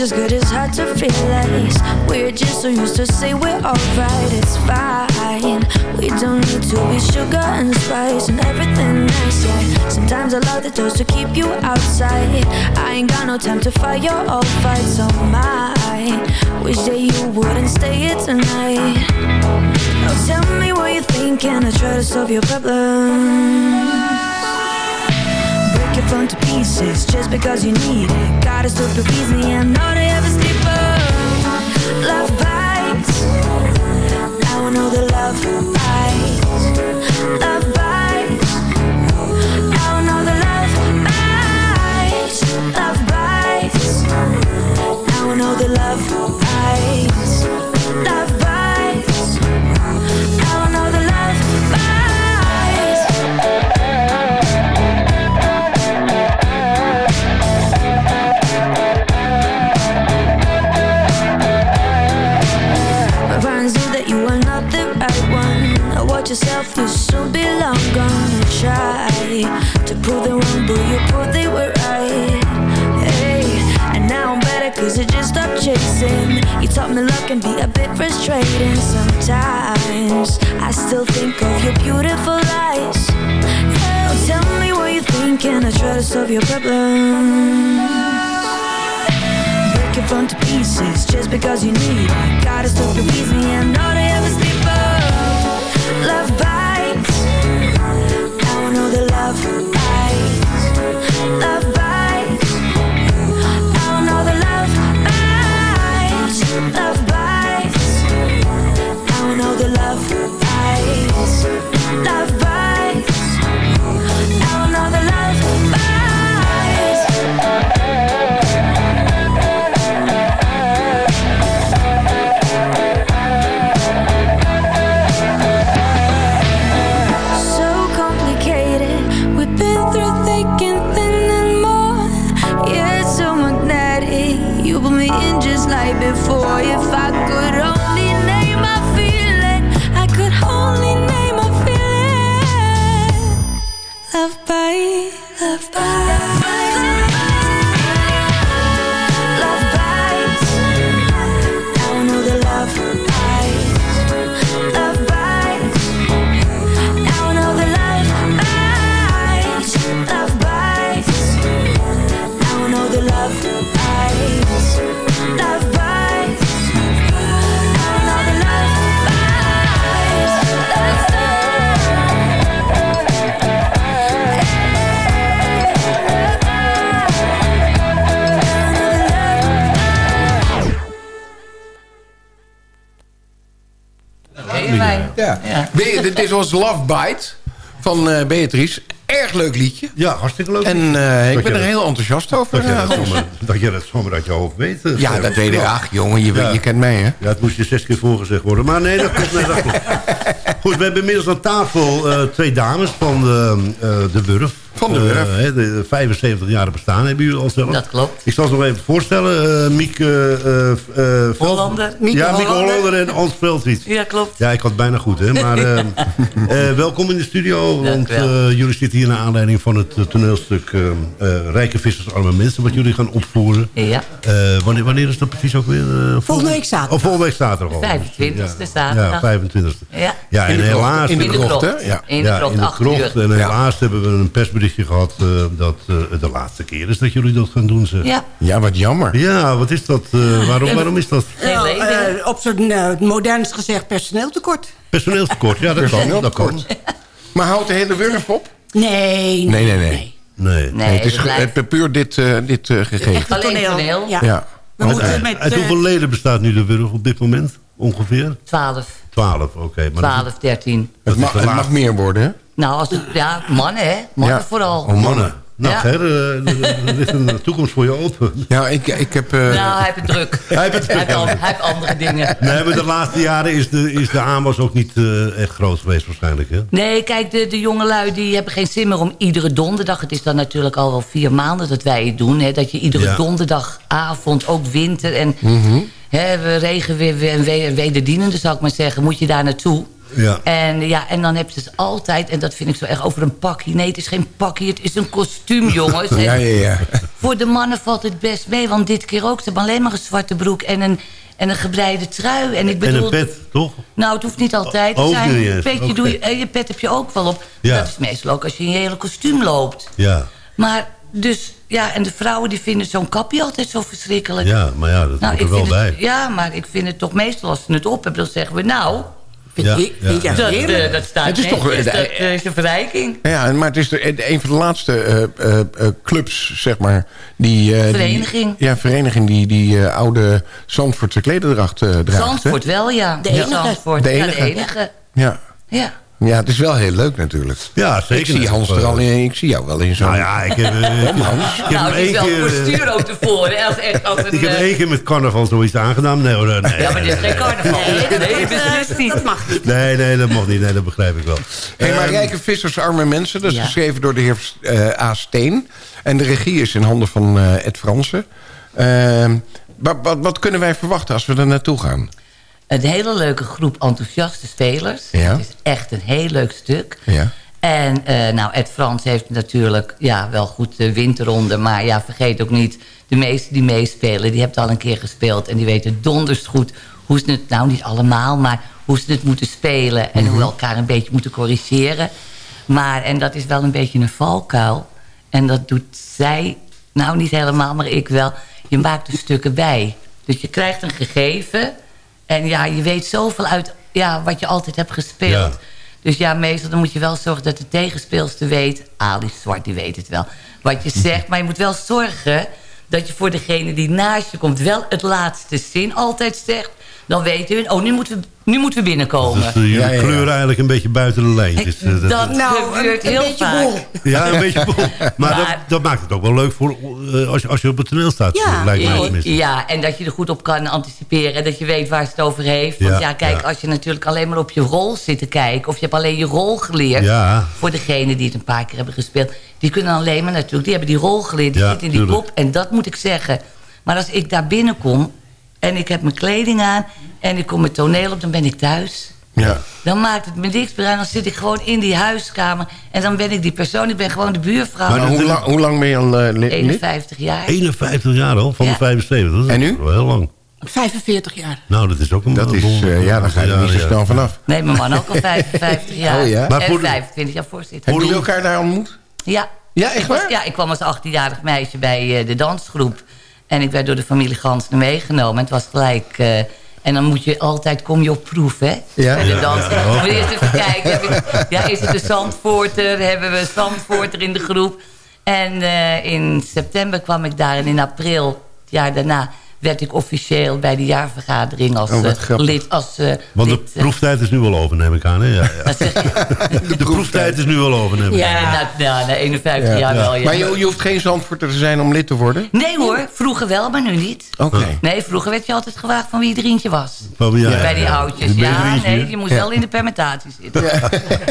Is good, it's hard to realize. We're just so used to say we're alright, it's fine. We don't need to be sugar and spice and everything nice, yeah. Sometimes I love the doors to keep you outside. I ain't got no time to fight your old fights on mine. Wish that you wouldn't stay here tonight. Oh, tell me what you're thinking, I try to solve your problems break your phone to pieces just because you need it. Gotta stop the reason, I'm not ever sleeper. Love bites. Now I know the love bites. Love bites. Now I know the love bites. Love bites. Now I know the love bites. Yourself, you soon be long gone. And try to prove them wrong, but you proved they were right. Hey, and now I'm better cause I just stopped chasing. You taught me love can be a bit frustrating sometimes. I still think of your beautiful eyes Oh, tell me what you're thinking, I try to solve your problems break your phone to pieces just because you need it. Gotta stop the reason, yeah, I'm not ever. Love bites. Now I know the love bites. Love bites. Ja. Je- dit- was Love Bite van eh, Beatrice. Erg leuk liedje. Ja, hartstikke leuk. En eh, ik ben er dat- heel enthousiast over. Dat je, eh, dat, dat je dat zomaar uit je hoofd weet. Ja, dat weet ik. Ja. Ach, jongen, je, Ja. je kent mij, hè? Ja, het moest je zes keer voorgezegd worden. Maar nee, dat. Nee, dat klopt. Goed, we hebben inmiddels aan tafel eh, twee dames van de, eh, de Wurf. Van de Wurf. Eh, hè, de 75 jaar bestaan hebben jullie al zelf. Dat klopt. Ik zal ze nog even voorstellen. Eh Miek... eh, Veld- Hollander. Mieke ja, Mieke Hollander. Hollander en Hans Veldwiet. Ja, klopt. Ja, ik had het bijna goed, hè. Maar eh, eh, welkom in de studio. Want eh, jullie zitten hier naar aanleiding van het toneelstuk... Rijke vissers, arme mensen... wat jullie gaan opvoeren. Ja. Eh, wanneer, wanneer is dat precies ook weer? volgende week zaterdag. Oh, volgende week zaterdag al. 25e Ja. zaterdag. Ja, 25e. Ja. Ja, In en helaas... in de krocht, hè? Ja. In de krocht. En helaas hebben we een persberichtje gehad... eh, dat eh, het de laatste keer is dat jullie dat gaan doen. Zeg. Ja. Ja, wat jammer. Ja, wat is dat? eh, waarom, waarom is dat? Nou, eh, op zo'n uh, moderns gezegd personeeltekort. Personeelstekort, ja, dat kan. Dat kan. Maar houdt de hele Wurf op? Nee, Nee, nee, nee. Nee. Nee, Nee, het is blijft puur dit, eh, dit eh, gegeven. Echt Alleen toneel. Ja. Ja. We met... eh, hoeveel leden bestaat nu de Wurf op dit moment? Ongeveer? 12. 12, oké. is- 12, 13. dat Het, de het mag meer worden, hè? Nou, als het, ja, mannen hè. Mannen Ja. vooral. Oh, mannen. Nou, Ja. Ger, eh, er ligt een toekomst voor je open. Ja, ik, ik heb... eh, Nou, hij heeft het druk. Hij heeft het druk, Hij, ja. heeft, hij heeft andere dingen. Nee, maar de laatste jaren is de, is de aanwas ook niet eh, echt groot geweest waarschijnlijk, hè? Nee, kijk, de, de jongelui die hebben geen zin meer om iedere donderdag... het is dan natuurlijk al wel vier maanden dat wij het doen... Hè, dat je iedere Ja. donderdagavond, ook winter... en Mhm. Hè, we regen weer, weer en we- wederdienende, zou ik maar zeggen... moet je daar naartoe. Ja. En, ja, en dan heb je het altijd, en dat vind ik zo erg, over een pakje. Nee, het is geen pakje, het is een kostuum, jongens. En Ja, ja, ja. Voor de mannen valt het best mee, want dit keer ook. Ze hebben alleen maar een zwarte broek en een, en een gebreide trui. En, ik En bedoel, een pet, toch? Nou, het hoeft niet altijd te Ook zijn. niet Een eens, petje doe je, eh, je pet heb je ook wel op. Ja. Dat is meestal ook als je in je hele kostuum loopt. Ja. Maar dus, ja, en de vrouwen die vinden zo'n kapje altijd zo verschrikkelijk. Ja, maar ja, dat Nou, hoort er ik wel bij. het, ja, maar ik vind het toch meestal als ze het op hebben, dan zeggen we nou... Vind Ja, dat, eh, dat staat Het is toch, eh, dat eh, is een verrijking. Ja, maar het is de, een van de laatste eh, eh, eh, clubs, zeg maar. Die, eh, die- Vereniging. ja, vereniging die die eh, oude Zandvoortse klederdracht eh draagt. hè? Zandvoort wel, ja. De enige. Zandvoort, De ja, enige. de enige. Ja. Ja. Ja, het is wel heel leuk natuurlijk. Ja, zeker. Ik zie Hans er al in, ik zie jou wel in zo'n... Nou ja, ik heb, eh, ik, Hans. ik heb Nou, hem die is wel keer... eh, postuur ook tevoren. Als, echt als een, Ik heb eh, één keer met carnaval zoiets aangedaan. Nee, hoor, nee, Ja, maar dit is geen carnaval. Nee, nee, niet. Dat mag niet. nee, nee, dat mag niet. Nee, dat begrijp ik wel. Hey, maar Ehm, Rijke Vissers, Arme Mensen, dat is Ja. geschreven door de heer eh, A. Steen. En de regie is in handen van eh, Ed Fransen. Ehm, wat, wat, wat kunnen wij verwachten als we er naartoe gaan? Een hele leuke groep enthousiaste spelers. Ja. Het is echt een heel leuk stuk. Ja. En eh, nou, Ed Frans heeft natuurlijk ja, wel goed de winterronde. Maar ja, vergeet ook niet, de meesten die meespelen... die hebben het al een keer gespeeld. En die weten donders goed hoe ze het... nou, niet allemaal, maar hoe ze het moeten spelen. En hoe we elkaar een beetje moeten corrigeren. Maar, en dat is wel een beetje een valkuil. En dat doet zij, nou niet helemaal, maar ik wel. Je maakt er stukken bij. Dus je krijgt een gegeven... En ja, je weet zoveel uit ja, wat je altijd hebt gespeeld. Ja. Dus ja, meestal dan moet je wel zorgen dat de tegenspeelster weet... Ali Zwart, die weet het wel. Wat je zegt, maar je moet wel zorgen... dat je voor degene die naast je komt... wel het laatste zin altijd zegt. Dan weten hun, oh, nu moeten we, nu moeten we binnenkomen. Dus eh, jullie Ja, ja, ja. kleuren eigenlijk een beetje buiten de lijntjes. eh, dat Nou, gebeurt een- een heel beetje vaak. bol. Ja, een beetje bol. Maar, Maar- dat, dat maakt het ook wel leuk voor, eh, als, je, als je op het toneel staat. Ja, lijkt mij Ja, tenminste. ja, en dat je er goed op kan anticiperen. En dat je weet waar ze het over heeft. Want Ja, ja, kijk, ja. als je natuurlijk alleen maar op je rol zit te kijken... of je hebt alleen je rol geleerd... Ja. voor degenen die het een paar keer hebben gespeeld... die kunnen alleen maar natuurlijk... die hebben die rol geleerd, die Ja, zitten in die kop. En dat moet ik zeggen. Maar als ik daar binnenkom... En ik heb mijn kleding aan. En ik kom mijn toneel op, dan ben ik thuis. Ja. Dan maakt het me niks meer aan. Dan zit ik gewoon in die huiskamer. En dan ben ik die persoon. Ik ben gewoon de buurvrouw. Maar hoe, lang, hoe lang ben je al eh, lid? 51 jaar. 51 jaar al, van Ja. de 75. Dat is En nu? wel heel lang. 45 jaar. Nou, dat is ook een... Dat is, eh, ja, dan ga je er niet zo snel vanaf. Nee, mijn man ook al 55 jaar. Oh ja? Maar en voor de- 25 jaar voorzitter. Hebben jullie elkaar daar ontmoet? Ja. Ja, echt ik was, waar? Ja, ik kwam als 18-jarig meisje bij eh, de dansgroep. En ik werd door de familie Gansner meegenomen. En het was gelijk... eh, en dan moet je altijd, kom je op proef, hè? Ja. Bij de Ja, dans. ja. Je eerst even kijken. ik- ja, is het een Zandvoorter? Hebben we een Zandvoorter in de groep? En eh, in september kwam ik daar. En in april, het jaar daarna, werd ik officieel bij de jaarvergadering als Oh, eh, lid. Als, eh, Want de lid, eh, proeftijd is nu wel over, neem ik aan. Hè? Ja, ja. wat zeg je? De proeftijd is nu wel over, neem ik aan. Ja, na, na, na 51 Ja. jaar wel, ja. Maar je, je hoeft geen Zandvoorter te zijn om lid te worden? Nee hoor, vroeger wel, maar nu niet. Oké. Nee, vroeger werd je altijd gevraagd van wie het rientje was. Van, ja, bij ja, die ja. oudjes. Ja, nee, je moest wel in de permentatie zitten.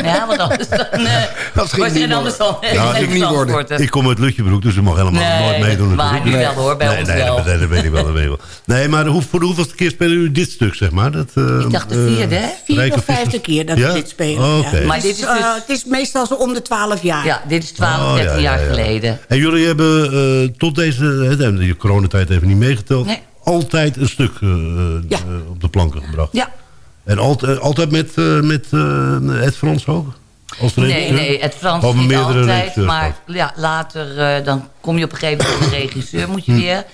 Ja, want anders dan... Dat ging was je niet en anders dan... worden. Dat geen ging niet worden. Ik kom uit Lutjebroek, dus ik mag helemaal Nee, nooit meedoen. maar nu wel, hoor, bij nee, ons nee, wel. Dat, dat weet ik wel, Nee, maar hoe, voor de hoeveelste keer spelen jullie dit stuk, zeg maar? Dat, eh, Ik dacht de eh, vierde, hè? Vierde of Vissers- vijfde keer dat Ja? we dit spelen. Oh, Maar is, dit is eh, dus- het is meestal zo om de 12 jaar. Ja, dit is 12, Oh, 13 ja, jaar ja, ja. geleden. En jullie hebben eh, tot deze, de de coronatijd even niet meegeteld, Nee. altijd een stuk eh, Ja. eh, op de planken gebracht. Ja. En altijd, altijd met, eh, met eh, Ed Frans ook? Als Nee, regisseur? nee, het Frans niet meerdere altijd. Maar ja, later eh, dan kom je op een gegeven moment een regisseur, moet je Hm. weer.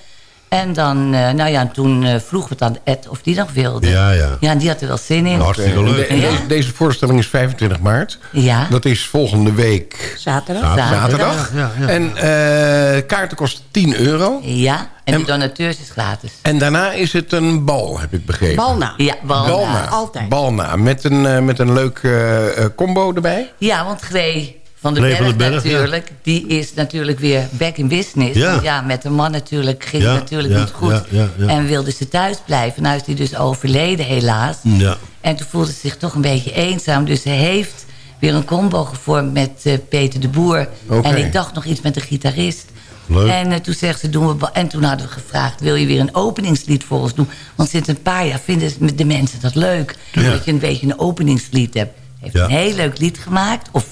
En dan, eh, nou ja, toen eh, vroegen we het aan Ed of die nog wilde. Ja, ja. Ja, en die had er wel zin in. Hartstikke En, de- leuk. en Ja. deze, voorstelling is 25 maart. Ja. Dat is volgende week Zaterdag. zaterdag. Ja, ja. En eh, kaarten kosten 10 euro. Ja, en, En- de donateurs is gratis. En daarna is het een bal, heb ik begrepen. Balna. Ja, Balna. Balna. Altijd. Balna. Met een, met een leuk eh, eh, combo erbij. Ja, want Gree van de van Berg natuurlijk, die is natuurlijk weer back in business. Ja. Ja, met de man natuurlijk ging Ja, het natuurlijk niet goed. En wilde ze thuis blijven. Nou is hij dus overleden helaas. Ja. En toen voelde ze zich toch een beetje eenzaam. Dus ze heeft weer een combo gevormd met eh, Peter de Boer. En ik dacht nog iets met de gitarist. Leuk. En eh, toen zegt ze, doen we... En toen hadden we gevraagd, wil je weer een openingslied voor ons doen? Want sinds een paar jaar vinden de mensen dat leuk. Dat je een beetje een openingslied hebt. Heeft een heel leuk lied gemaakt. Of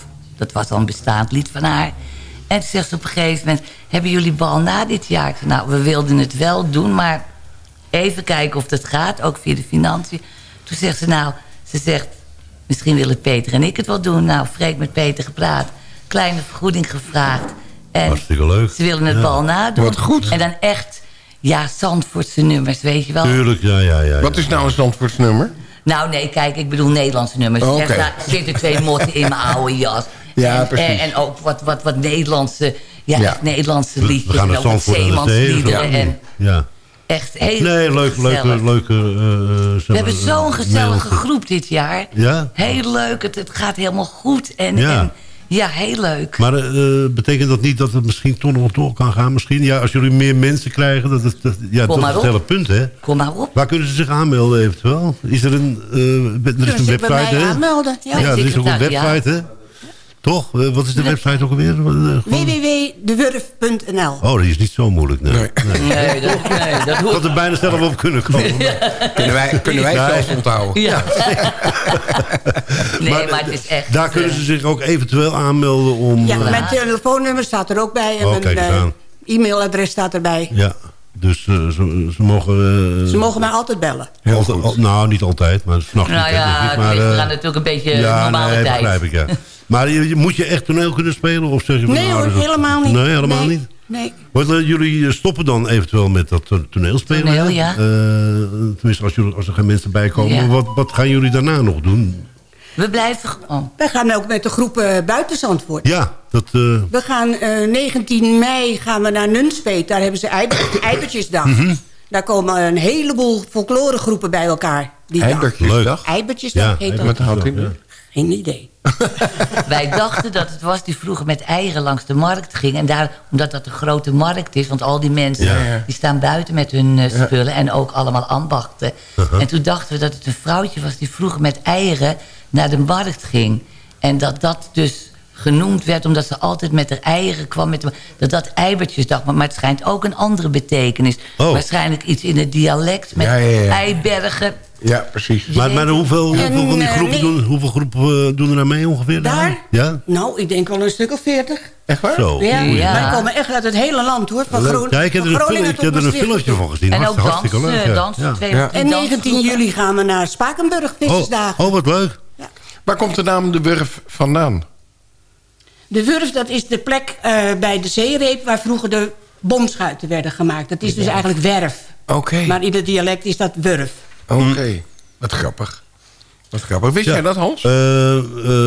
dat was al een bestaand lied van haar. En toen zegt ze op een gegeven moment... hebben jullie bal na dit jaar? Ik zei, Nou, we wilden het wel doen, maar even kijken of dat gaat. Ook via de financiën. Toen zegt ze, nou, ze zegt... misschien willen Peter en ik het wel doen. Nou, Freek met Peter gepraat. Kleine vergoeding gevraagd. En Hartstikke leuk. ze willen het Ja. bal nadoen. Wat goed. En dan echt, ja, Zandvoortse nummers, weet je wel. Tuurlijk, ja, ja, ja. Wat is nou een Zandvoorts nummer? Nou nee, kijk, ik bedoel Nederlandse nummers. Oh, Er oké. sta- zitten twee motten in mijn oude jas. Ja, en, precies. En, en ook wat, wat, wat Nederlandse, ja, Ja. echt Nederlandse liedjes. We gaan zeemansliederen. Ja. En ja. echt heel Nee, leuk, leuke, leuke... eh, We hebben zo'n gezellige groep. groep dit jaar. Ja? Heel leuk, het, het gaat helemaal goed. En Ja. en, ja heel leuk. Maar eh, betekent dat niet dat het misschien toch nog door kan gaan? Misschien, ja, als jullie meer mensen krijgen, dat is, dat, ja, dat is maar het hele punt, hè? Kom maar op. Waar kunnen ze zich aanmelden eventueel? Is er een, eh, er is Kunnen een zich bij website, mij hè? aanmelden. Ja. Ja, er is ook een secretariaat. website, hè? Toch? Eh, wat is de website ook alweer? Eh, www.dewurf.nl Oh, die is niet zo moeilijk, nee. nee. Nee, dat, nee, dat Ik hoeft had er bijna zelf op kunnen komen. Kunnen wij, kunnen wij Ja. zelfs onthouden. Ja. nee, maar, het is echt... Daar kunnen eh, ze zich ook eventueel aanmelden om... Ja, eh, mijn telefoonnummer staat er ook bij. En Oh, mijn eh, e-mailadres staat erbij. ja, dus eh, ze, ze mogen... eh, Ze mogen mij altijd bellen. altijd- al- nou, niet altijd, maar s'nachts Nou niet, hè, ja, het eh, eraan natuurlijk een beetje ja, normale nee, tijd. begrijp ik, ja. Maar je, je- moet je echt toneel kunnen spelen? Of zeg je Nee nou, hoor, helemaal niet. Nee, helemaal Nee. niet? Nee. Want eh, jullie stoppen dan eventueel met dat eh, toneelspelen? Toneel, ja. Eh, tenminste, als, jullie, als er geen mensen bij komen. Ja. Wat, wat gaan jullie daarna nog doen? We blijven gewoon. Wij gaan ook met de groep eh, buiten Zandvoort. Ja, dat... eh, We gaan eh, 19 mei gaan we naar Nunspeet. Daar hebben ze eiber- Eibertjesdag. Mhm. Daar komen een heleboel folkloregroepen bij elkaar. Die dag. Heibertjesdag. Eibertjesdag Ja, heet dat. Houdt in? Ja. Geen idee. Wij dachten dat het was die vroeger met eieren langs de markt ging. En daar, omdat dat een grote markt is. Want al die mensen Ja. die staan buiten met hun eh, spullen. En ook allemaal ambachten. Uh-huh. En toen dachten we dat het een vrouwtje was die vroeger met eieren naar de markt ging. En dat dat dus genoemd werd... omdat ze altijd met haar eieren kwam. Met, dat dat eibertjesdag, maar, maar het schijnt ook een andere betekenis. Oh. Waarschijnlijk iets in het dialect met Ja, ja, ja. eibergen. Ja, precies. Maar, maar hoeveel, hoeveel van die eh, groepen, nee. doen, hoeveel groepen eh, doen er aan mee ongeveer? Daar? Ja? Nou, ik denk wel een stuk of veertig. Echt waar? Zo. Ja, Ja. Wij komen echt uit het hele land, hoor. Van Groen, Ja, ik heb er van een, ik heb er een filmpje van gezien. En ook dansen, leuk. ja. dansen, Ja. twee Ja. En 19 juli gaan we naar Spakenburg, Oh, Vissersdagen. oh, wat leuk. Waar komt de naam De Wurf vandaan? De Wurf, dat is de plek eh, bij de zeereep... waar vroeger de bomschuiten werden gemaakt. Dat is dus eigenlijk werf. Oké, Maar in het dialect is dat Wurf. oké. Wat grappig. Wat grappig. Wist Ja. jij dat, Hans? Eh, eh,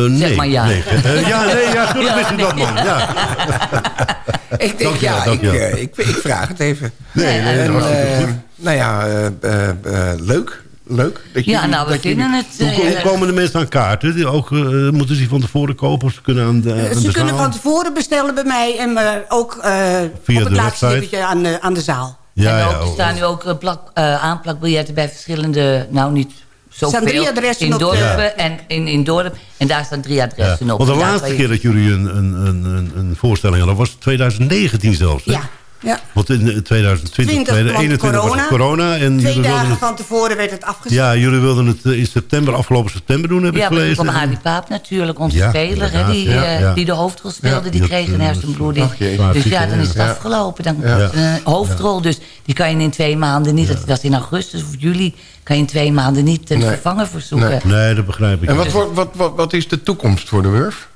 nee. maar ja. Nee. Ja, nee, ja, Ja, wist ik dat, man. Ja. ik denk, Dank je wel, ja, dank ik, je wel. ik, ik vraag het even. Nee, nee, En, dat was goed. nou ja, eh, eh, eh, leuk. Leuk. Dat Ja, jullie- nou, we dat jullie- vinden het... Hoe, eh, hoe komen de mensen aan kaarten? Die ook, eh, moeten ze die van tevoren kopen of ze kunnen aan de, aan Eh, de Ze kunnen zaal? van tevoren bestellen bij mij... en maar ook eh, Via op de het laatste website? aan de, aan de zaal. Ja, en ook, ja, er oh, staan nu ook eh, plak, eh, aanplakbiljetten bij verschillende... Nou, niet staan zoveel. drie adressen in op dorpen en in, in dorp. En daar staan drie ja. adressen op. Want de laatste keer dat jullie een, een, een, een, een voorstelling hadden... was 2019 zelfs. Hè? Ja, ja. Want in 2020, 20 2021 was corona. het corona. En Twee jullie wilden dagen het, van tevoren werd het afgezet. ja, jullie wilden het eh, in september, afgelopen september doen, heb ik Ja, maar toen gelezen. kwam Adi Paap natuurlijk, onze Ja, speler, die, ja, eh, ja. die de hoofdrol speelde, Ja, die dat, kreeg een eh, hersenbloeding. ach, jee. Dus ja, dan is het Ja. afgelopen. Dan Ja. een hoofdrol, dus die kan je in twee maanden niet, dat was in augustus of juli, kan je in twee maanden niet een Nee. vervanger verzoeken. Nee. Nee, dat begrijp ik. En wat, wat, wat, wat is de toekomst voor de Wurf?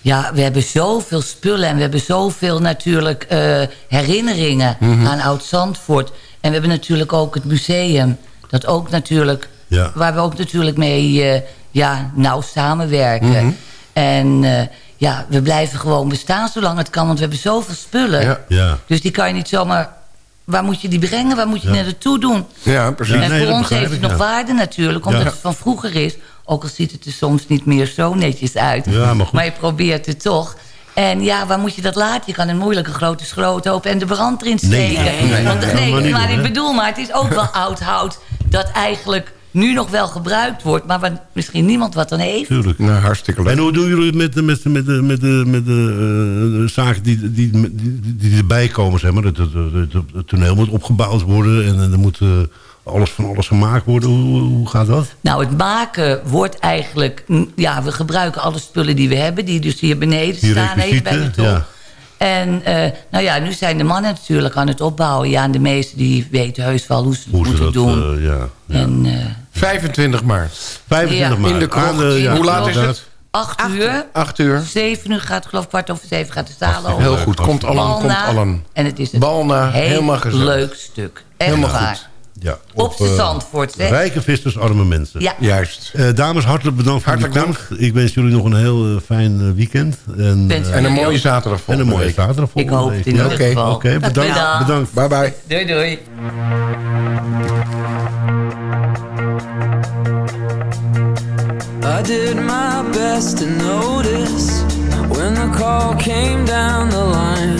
Ja, we hebben zoveel spullen en we hebben zoveel natuurlijk eh, herinneringen Mhm. aan Oud-Zandvoort. En we hebben natuurlijk ook het museum, dat ook natuurlijk, Ja. waar we ook natuurlijk mee eh, ja, nauw samenwerken. Mhm. En eh, ja, we blijven gewoon bestaan zolang het kan, want we hebben zoveel spullen. Ja. Ja. Dus die kan je niet zomaar... Waar moet je die brengen? Waar moet je naar naartoe doen? Ja, precies. Ja, en nee, voor ons heeft het ik, nog ja. waarde natuurlijk, omdat Ja. het van vroeger is. Ook al ziet het er soms niet meer zo netjes uit. Ja, maar goed. je probeert het toch. En ja, waar moet je dat laten? Je kan een moeilijke grote schroot open en de brand erin Nee, steken. nee, nee, Want, nee, nee, maar ik bedoel, maar het is ook wel oud hout dat eigenlijk nu nog wel gebruikt wordt, maar waar misschien niemand wat aan heeft. Tuurlijk. Nou, hartstikke leuk. En hoe doen jullie het met, de- met, de- met, de, met, de, met de eh, zaken die, die, die, die erbij komen? Zeg maar? het, het, het, het toneel moet opgebouwd worden en, er moet eh, alles van alles gemaakt worden. Hoe, hoe gaat dat? Nou, het maken wordt eigenlijk... Ja, we gebruiken alle spullen die we hebben. Die dus hier beneden Die staan. Even bij de top. ja. En eh, nou ja, nu zijn de mannen natuurlijk aan het opbouwen. Ja, en de meesten die weten heus wel hoe ze het Hoe ze moeten dat, doen. eh, ja, ja. En eh 25 maart. 25 Ja. maart. In de krocht. Hoe laat is het? acht uur, 8 uur. zeven uur gaat geloof ik kwart over zeven gaat de zaal open. Heel goed. Komt allen, komt allen. En het is een Balna, heel helemaal gezellig. leuk stuk. Echt Helemaal waar. goed. Ja, Op de eh, Zandvoort, hè? Rijke vissers, arme mensen. Ja. Juist. Eh, dames, hartelijk bedankt voor Hartelijk de komst. Ik wens jullie nog een heel eh, fijn weekend. En, En een mooie zaterdag en volgende een mooie week. zaterdag Ik volgende hoop week. het in ieder Oké. geval. Oké, bedankt. Bedankt. bedankt. Bye bye. Doei, doei. I did my best to notice when the call came down the line.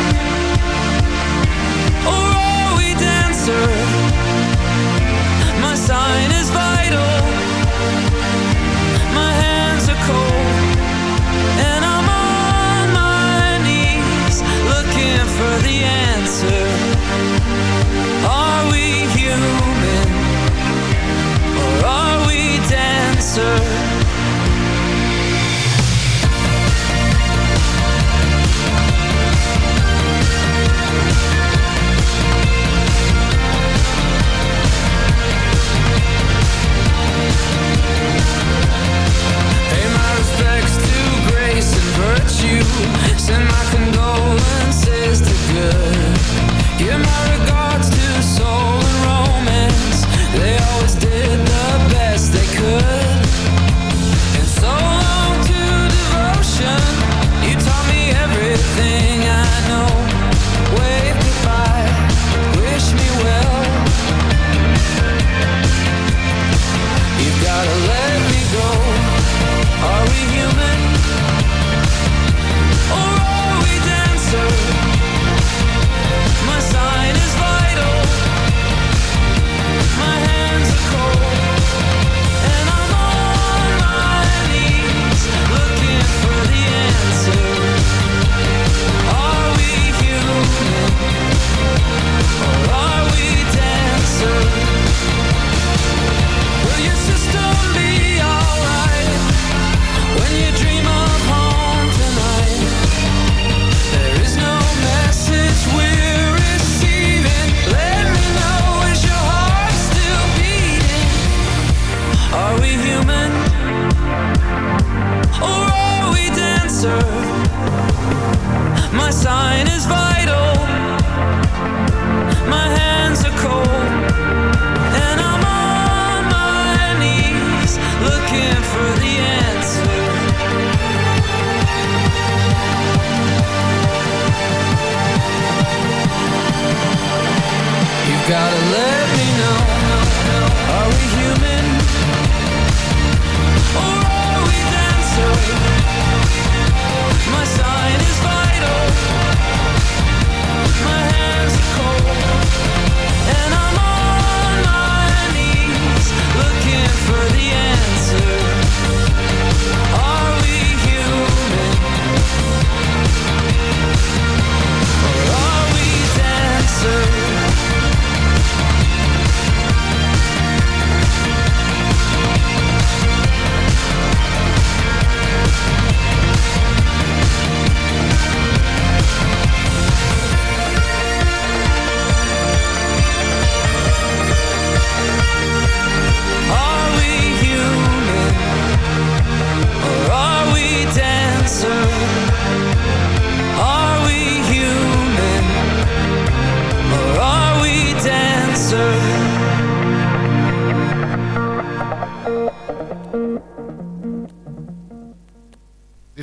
Gotta let me know. Are we human? Or are we dancer? My sign is vital. My hands are cold.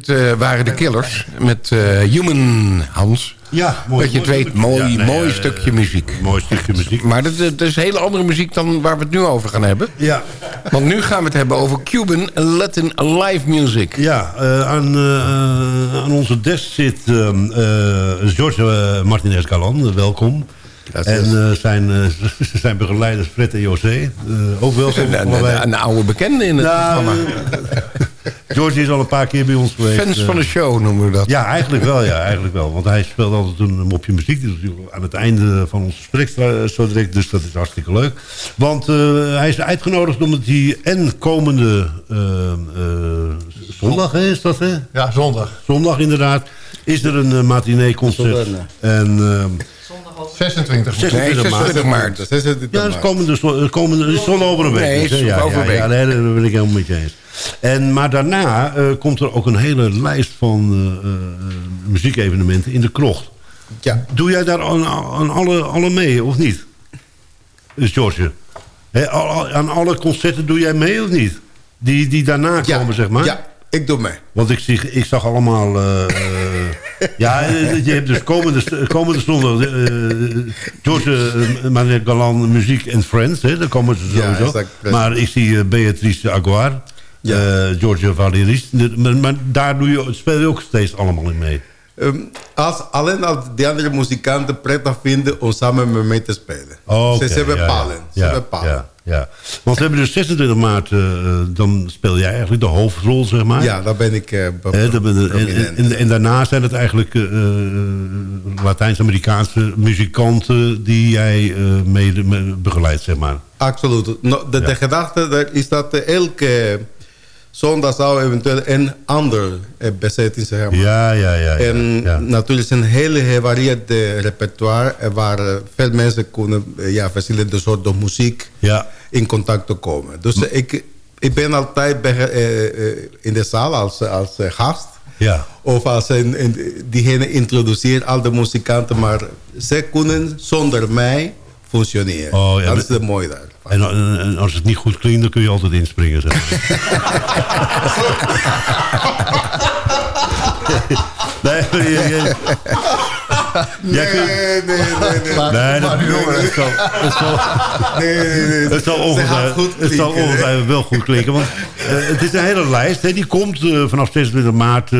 Eh, waren de Killers met eh, Human Hans. Ja, mooi. Dat je het weet, stukje. mooi, Ja, nee, mooi eh, stukje muziek. Mooi stukje muziek. Maar dat, dat is hele andere muziek dan waar we het nu over gaan hebben. Ja. Want nu gaan we het hebben over Cuban Latin live music. Ja, aan, aan onze desk zit ehm, eh, Jorge Martinez Galan, welkom. En eh, zijn, zijn begeleiders Fred en José, eh, ook welkom. Een, een, een oude bekende in het Nou, programma. George is al een paar keer bij ons geweest. Fans eh. van de show noemen we dat. Ja, eigenlijk wel, ja, eigenlijk wel. Want hij speelt altijd een mopje muziek. Dus aan het einde van ons gesprek stra- zo direct. Dus dat is hartstikke leuk. Want eh, hij is uitgenodigd omdat hij en komende eh, eh, zondag hè, is dat hè? Ja, zondag. Zondag inderdaad. Is er een uh, matinee concert. En ehm, 26 26 26 maart. ja, dat is komende, zon- eh, komende zon over een week. Nee, dus, ja, over een ja, ja, week. nee, daar ben ik helemaal met je eens. En, maar daarna eh, komt er ook een hele lijst van eh, muziekevenementen in de krocht. Ja. Doe jij daar aan, aan alle, alle mee, of niet? Dus George, al- aan alle concerten doe jij mee, of niet? Die, die daarna Ja, komen, zeg maar? ja, ik doe mee. Want ik, zie, ik zag allemaal... ja, eh, je hebt dus komende, komende zondag... eh George uh, Manet Galan, Muziek en Friends. Hè, daar komen ze Ja, sowieso. exact. maar ik zie eh, Beatrice Aguar. Ja. eh, George Valeris. Maar, maar daar doe je, speel je ook steeds allemaal in mee. Ehm, als, alleen als die andere muzikanten prettig vinden om samen met mij te spelen. Oké, ze, ze ja, bepalen. Ja, ze bepalen. Ja. Want we hebben dus 26 maart... eh, dan speel jij eigenlijk de hoofdrol, zeg maar. Ja, daar ben ik eh, dat ben- en, prominent. en, en daarna zijn het eigenlijk eh, eh, Latijns-Amerikaanse muzikanten die jij eh, mede me- begeleidt, zeg maar. Absoluut. No, de, de gedachte is dat eh, elke zondag zou eventueel een ander eh, bezetting zijn. Ja, ja, ja. ja, En ja. natuurlijk is een hele gevarieerde repertoire... eh, waar eh, veel mensen kunnen ja, verschillende soorten muziek Ja. in contact te komen. Dus ik, ik ben altijd bij, in de zaal als, als gast. Ja. Of als een, een, diegene introduceert al de muzikanten... maar ze kunnen zonder mij functioneren. Oh, ja, dat is het mooie daar. En, als het niet goed klinkt, dan kun je altijd inspringen, zeg maar. nee, nee, nee, nee. Nee, dat, het zal, het zal, Nee, nee, nee. het zal Ze gaat ongetwijfeld, wel goed klinken. Want eh, het is een hele lijst. Hè, die komt eh, vanaf 26 maart. eh,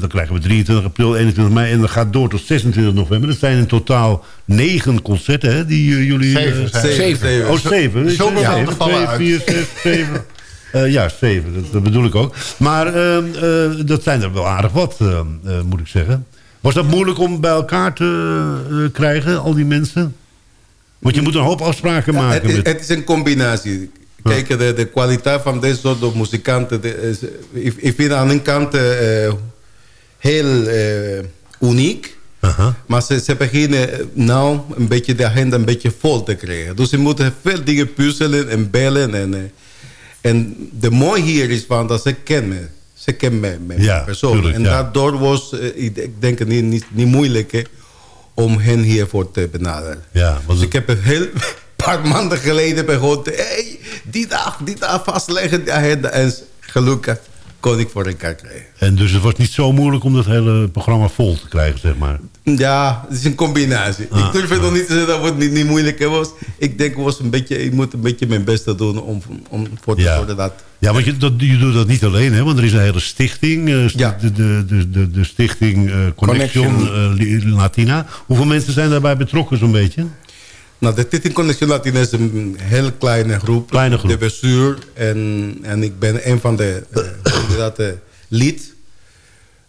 dan krijgen we 23 april, 21 mei. En dat gaat door tot 26 november. Dat zijn in totaal negen concerten hè, die jullie... Zeven, zeven. Zeven. Oh, zeven. Zo Ja, ja, twee, vier, zes, zeven. Eh, ja, zeven. Dat, dat bedoel ik ook. Maar eh, eh, dat zijn er wel aardig wat, eh, eh, moet ik zeggen. Was dat moeilijk om bij elkaar te eh, krijgen, al die mensen? Want je moet een hoop afspraken Het, maken. is- met... het is een combinatie. Kijk, de, de kwaliteit van deze soort muzikanten... de- is- ik, ik vind aan een kant eh, heel eh, uniek. Maar ze, ze beginnen nou een beetje de agenda een beetje vol te krijgen. Dus ze moeten veel dingen puzzelen en bellen. En, en de mooie hier is van dat ze kennen. Ze kennen Ja, persoon. tuurlijk, en ja. daardoor was, eh, ik, denk het niet, niet, niet moeilijk hè, om hen hiervoor te benaderen. Ja, Dus ik heb een heel paar maanden geleden begonnen. Hey, die dag, die dag vastleggen. En gelukkig kon ik voor elkaar krijgen. En dus het was niet zo moeilijk om dat hele programma vol te krijgen, zeg maar. Ja, het is een combinatie. Ah, ik durf het nog niet te zeggen dat het niet, niet moeilijk was. Ik denk, was een beetje, ik moet een beetje mijn best doen om, om voor te Ja. zorgen dat... Ja, want je, dat, je doet dat niet alleen, hè? Want er is een hele stichting. eh, st- Ja. de, de, de, de, stichting eh, Connection, Connection. eh, Latina. Hoeveel mensen zijn daarbij betrokken zo'n beetje? Nou, de Titin Connection Latina is een heel kleine groep. Kleine groep. De bestuur. En, en ik ben een van de eh, kandidaten lid.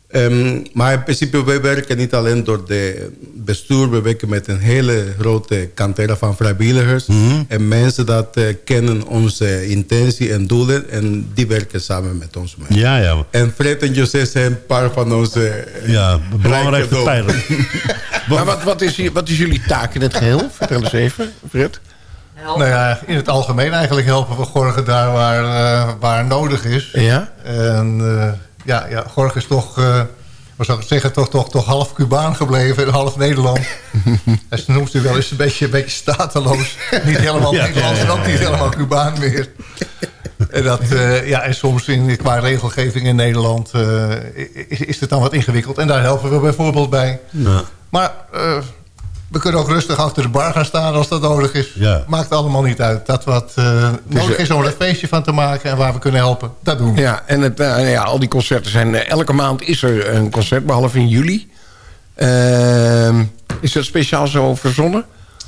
Ehm, maar in principe, wij werken niet alleen door de bestuur. We werken met een hele grote kantera van vrijwilligers. Mhm. En mensen dat eh, kennen onze intentie en doelen. En die werken samen met ons mee. Ja, ja. En Fred en José zijn een paar van onze eh, Ja, belangrijkste rijkdom. pijlers. Maar wat, wat, is, wat is jullie taak in het geheel? Vertel eens even, Fred. Nou ja, in het algemeen eigenlijk helpen we Gorgen daar waar, eh, waar nodig is. Ja? En eh, ja, ja, Gorgen is toch, eh wat zou ik zeggen, toch, toch, toch half Cubaan gebleven en half Nederland. en ze noemt u wel eens een beetje, een beetje stateloos. niet helemaal Ja, Nederlands en ook niet helemaal Cubaan meer. En, dat, eh, ja, en soms in, qua regelgeving in Nederland eh, is, is het dan wat ingewikkeld. En daar helpen we bijvoorbeeld bij. Ja. Maar eh, we kunnen ook rustig achter de bar gaan staan als dat nodig is. Ja. Maakt allemaal niet uit. Dat wat eh, nodig eh, is om er een feestje van te maken en waar we kunnen helpen, dat doen we. Ja, en het, eh, ja, al die concerten zijn... eh, elke maand is er een concert, behalve in juli. Ehm, is dat speciaal zo verzonnen?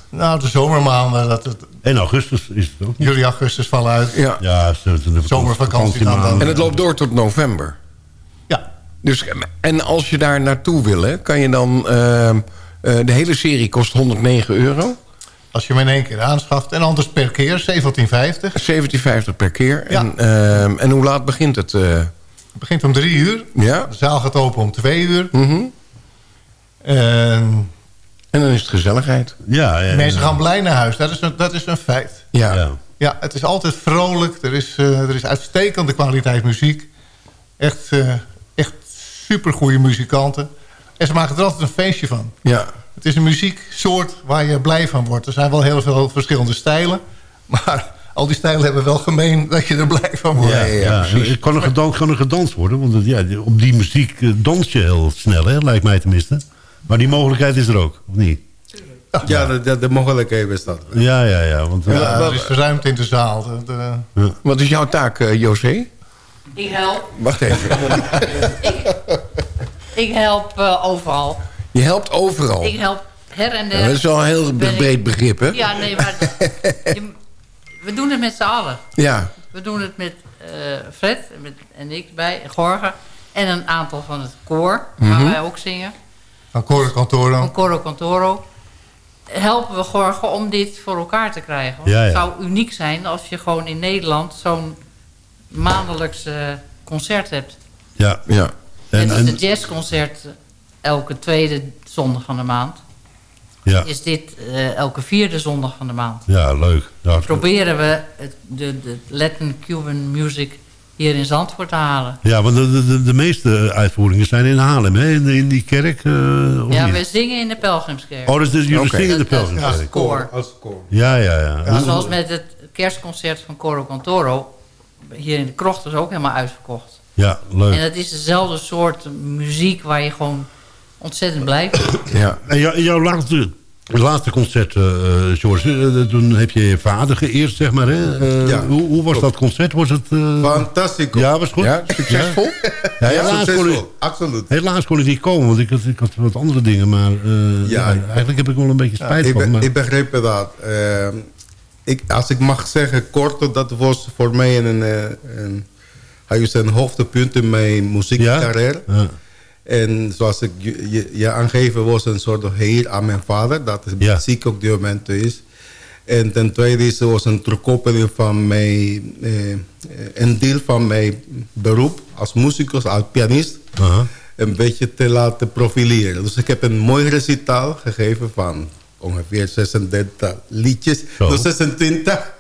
Nou, de zomermaanden, dat het, En augustus is het ook. juli, augustus vallen uit. Ja. Ja, de Zomervakantie dan- dan- En het loopt door tot november. Ja, Dus, en als je daar naartoe wil, hè, kan je dan... eh, de hele serie kost 109 euro. als je hem in één keer aanschaft. En anders per keer, 1750. 17,50 per keer. Ja. En, ehm, en hoe laat begint het? eh? Het begint om drie uur. ja? De zaal gaat open om twee uur. Mhm. En En dan is het gezelligheid. Ja, ja, mensen gaan blij naar huis. Dat is een, dat is een feit. Ja. Ja. Ja, het is altijd vrolijk. Er is, eh, er is uitstekende kwaliteit muziek. Echt, eh echt supergoeie muzikanten. En ze maken er altijd een feestje van. ja. Het is een muzieksoort waar je blij van wordt. Er zijn wel heel veel verschillende stijlen. Maar al die stijlen hebben wel gemeen dat je er blij van wordt. Ja, ja, ja, precies. Kan er, gedan, kan er gedanst worden? Want ja, op die muziek eh, dans je heel snel, hè? lijkt mij tenminste. Maar die mogelijkheid is er ook, of niet? Ja, de, de, de mogelijkheid bestaat. Ja, ja, ja. Want, Ja, er is ruimte in de zaal. De- de- Wat is jouw taak, eh, José? Ik help. Wacht even. Ik help eh, overal. Je helpt overal. Ik help her en Ja, der. dat is wel een heel Ben ik- breed begrip, hè? Ja, nee, maar je- we doen het met z'n allen. Ja. We doen het met eh, Fred met, en ik bij, Gorgen. En een aantal van het koor, waar Mhm. wij ook zingen. Van Coro Cantoro. Van Coro Cantoro. Helpen we Gorgen om dit voor elkaar te krijgen. Want Ja, ja. Het zou uniek zijn als je gewoon in Nederland zo'n maandelijks concert hebt. ja. ja. En, en, het jazzconcert elke tweede zondag van de maand. ja. Is dit eh, elke vierde zondag van de maand. ja, leuk. Ja, Proberen we het, de, de Latin Cuban music hier in Zandvoort te halen. ja, want de, de, de meeste uitvoeringen zijn in Haarlem, hè? In, in die kerk, eh, Ja, niet? we zingen in de Pelgrimskerk. Oh, dus, dus jullie zingen in de Pelgrimskerk? als koor. Als koor. Ja, ja, ja. Zoals met het kerstconcert van Coro Cantoro. Hier in de krocht is ook helemaal uitverkocht. Ja, En leuk. het is dezelfde soort muziek waar je gewoon ontzettend blij van ja. En jou- jouw laatste, laatste concert, eh, eh, George, eh, toen heb je je vader geëerd, zeg maar. Hè? Eh, Ja, hoe, hoe was dat concert? Was het... eh, Fantastico. ja, was goed? Ja, succesvol? Ja, helaas, kon ik, absoluut. helaas kon ik niet komen, want ik had, ik had wat andere dingen. Maar eh, Ja, ja, eigenlijk heb ik wel een beetje spijt ik, van. be- Maar, ik begreep dat. Ehm, ik, als ik mag zeggen, kort, dat was voor mij een, eh, een, hij is een hoogtepunt in mijn muziekcarrière. ja. En zoals ik je, je, je aangeven was een soort heer aan mijn vader, dat de Ja. muziek op dit moment is. En ten tweede is, was een terugkoppeling van mijn, eh, een deel van mijn beroep als muzikus, als pianist, een beetje te laten profileren. Dus ik heb een mooi recitaal gegeven van ongeveer 36 liedjes, Zo. dus 26.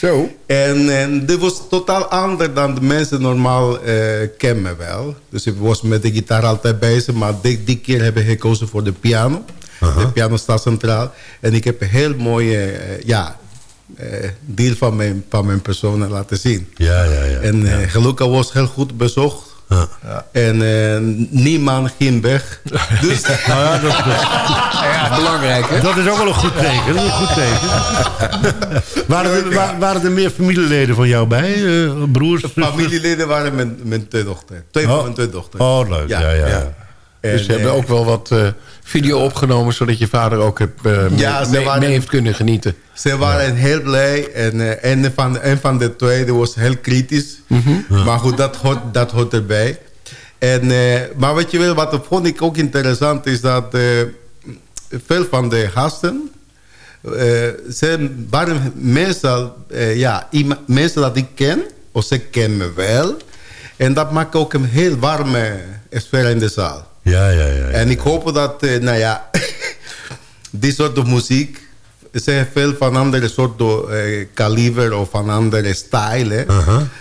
Zo. En, en dit was totaal anders dan de mensen normaal eh, kennen wel. Dus ik was met de gitaar altijd bezig, maar die, die keer heb ik gekozen voor de piano. De piano staat centraal. En ik heb een heel mooie, eh, ja, eh, deel van mijn, van mijn persoon laten zien. Ja, ja, ja. En gelukkig was heel goed bezocht. En eh, niemand ging weg. Dus, nou ja, dat, Ja, belangrijk, hè? Dat is ook wel een goed teken. Dat is een goed teken. waren, er, wa- waren er meer familieleden van jou bij? eh, broers? familieleden waren mijn, mijn twee dochters. Twee Oh. van mijn twee dochters. Oh, leuk. Ja, ja. ja. Dus ze En, hebben eh, ook wel wat eh, video opgenomen... zodat je vader ook heb, Ja, mee, mee- waren- mee heeft kunnen genieten. Ze waren heel blij. En eh, een, van, een van de twee was heel kritisch. Maar goed, dat hoort, dat hoort erbij. En, eh, maar wat je wil, wat vond ik ook interessant... is dat veel van de gasten... ze waren meestal ja, mensen dat ik ken. Of ze kennen me wel. En dat maakt ook een heel warme sfeer in de zaal. Ja, ja, ja. En ik hoop dat, eh, nou ja, die soort muziek... Zijn veel van andere soorten eh, kaliber of van andere stijlen.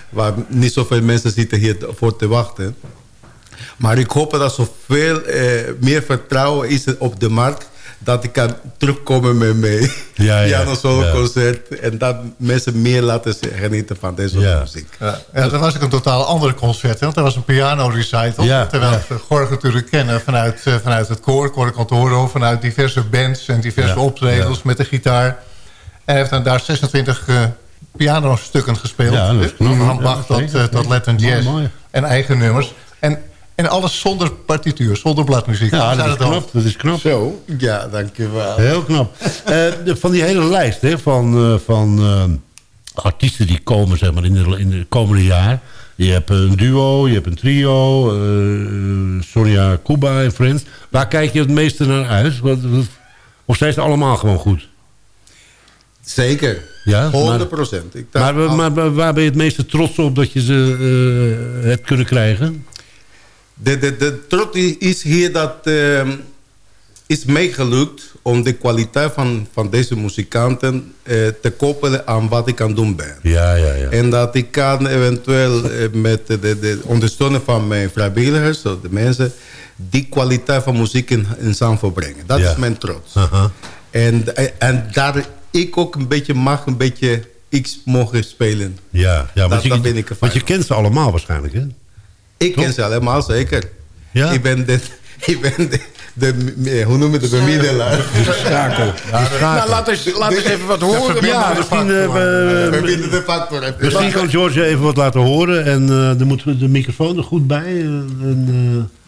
Waar niet zoveel mensen zitten hier voor te wachten. Maar ik hoop dat zoveel eh, meer vertrouwen is op de markt... dat ik kan terugkomen met mijn Ja, ja. Ja. concert... en dat mensen meer laten genieten van deze soort muziek. Ja, ja, dat was ook een totaal ander concert. Hè? Want dat was een piano recital. Ja, terwijl ja. we Gorg natuurlijk kennen vanuit, eh, vanuit het koor, Koor Cantoro... vanuit diverse bands en diverse Ja, optredens ja. met de gitaar. En hij heeft dan daar 26 eh pianostukken gespeeld. Ja, dat is. Van Bach tot. Latin Mooi, Jazz. mooi. En eigen nummers. En, alles zonder partituur, zonder bladmuziek. Ja, dat is het knap. Dat is knap. Zo. Ja, dankjewel. Heel knap. Eh, van die hele lijst hè, van, eh, van eh, artiesten die komen zeg maar, in, de, in de komende jaar. Je hebt een duo, je hebt een trio. eh Sonja Kuba en Friends. Waar kijk je het meeste naar uit? Wat, wat- of zijn ze allemaal gewoon goed? Zeker. Ja, 100 procent. Ik Maar, maar, maar waar ben je het meeste trots op dat je ze eh, hebt kunnen krijgen? De, de, is hier dat ehm is mij gelukt om de kwaliteit van, van deze muzikanten eh, te koppelen aan wat ik aan het doen ben. Ja, ja, ja. En dat ik kan eventueel eh, met de, de, de ondersteuning van mijn vrijwilligers, de mensen, die kwaliteit van muziek in, in Zandvoort brengen. Dat Ja. is mijn trots. Aha. En, en daar ik ook een beetje mag, een beetje iets mogen spelen. Ja, ja Dat- je, ben ik want je kent ze allemaal waarschijnlijk, hè? Ik ken ze allemaal, zeker. Ja? Ik ben de, ik ben de, de, hoe noem je het, de bemiddelaar. De schakel. Nou, laat eens, laat eens even wat horen. Ja, misschien, eh, we- Verbindende factor. misschien kan George even wat laten horen. En eh dan moeten we de microfoon er goed bij. eh, en,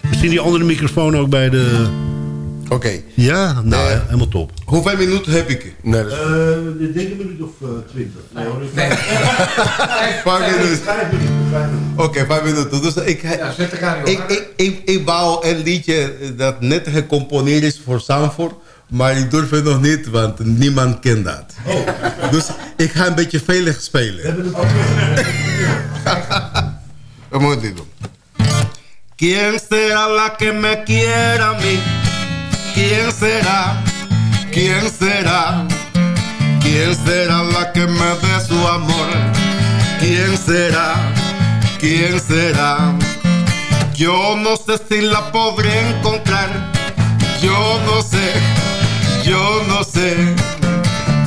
eh, misschien die andere microfoon ook bij de... Oké. Ja, nou, Eh, helemaal top. Hoeveel minuten heb ik? Nee, dat is- ik denk een minuut of twintig. Nee, hoor. Vijf minuten. Oké, vijf minuten. Dus ik, ik, ik, ik, ik bouw een liedje dat net gecomponeerd is voor Sanford. Maar ik durf het nog niet, want niemand kent dat. Dus ik ga een beetje veilig spelen. We moeten dit doen. ¿Quién será la que me quiera a mí? ¿Quién será? ¿Quién será? ¿Quién será la que me dé su amor? ¿Quién será? ¿Quién será? Yo no sé si la podré encontrar. Yo no sé, yo no sé.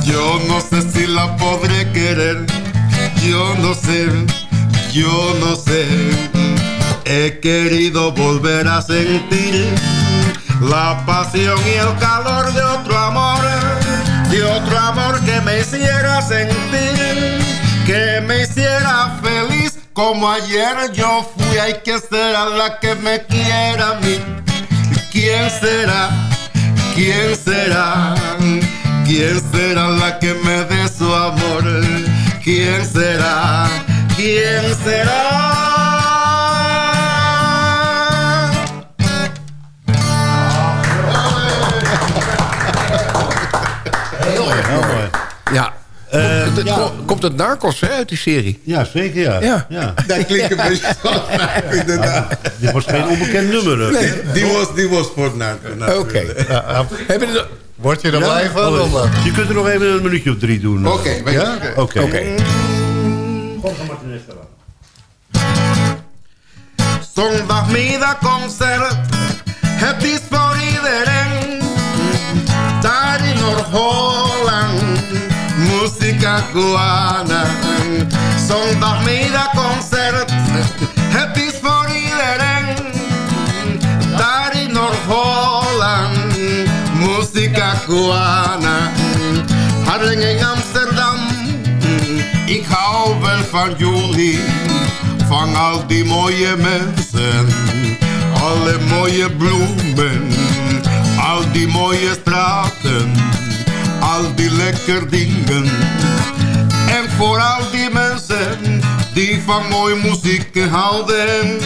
Yo no sé si la podré querer. Yo no sé, yo no sé. He querido volver a sentir la pasión y el calor de otro amor, de otro amor que me hiciera sentir, que me hiciera feliz como ayer yo fui. Hay que ser a la que me quiera a mí. ¿Quién será? ¿Quién será? ¿Quién será la que me dé su amor? ¿Quién será? ¿Quién será? Heel erg mooi. Ja. Eh, Komt het- ja. Komt het Narcos hè, uit die serie? Ja, zeker ja. Ja. ja. Dat klinkt een beetje inderdaad. Dit was geen onbekend nummer. hè? Die, die was, die was voor Narco. Oké. Hebben we Word je er Ja? blij van? Oh? Je kunt er nog even een minuutje of drie doen. Oké, weet je. ja? Oké. Oké. Zondagmiddag concert, het is voor iedereen. Noord-Holland, muziek música cubana. Zondagmiddagconcert, het is voor iedereen. Daar in Noord-Holland. Harling in Amsterdam, ik hou wel van jullie. Van al die mooie mensen, alle mooie bloemen, die mooie straten, al die lekker dingen. En voor al die mensen die van mooie muziek houden,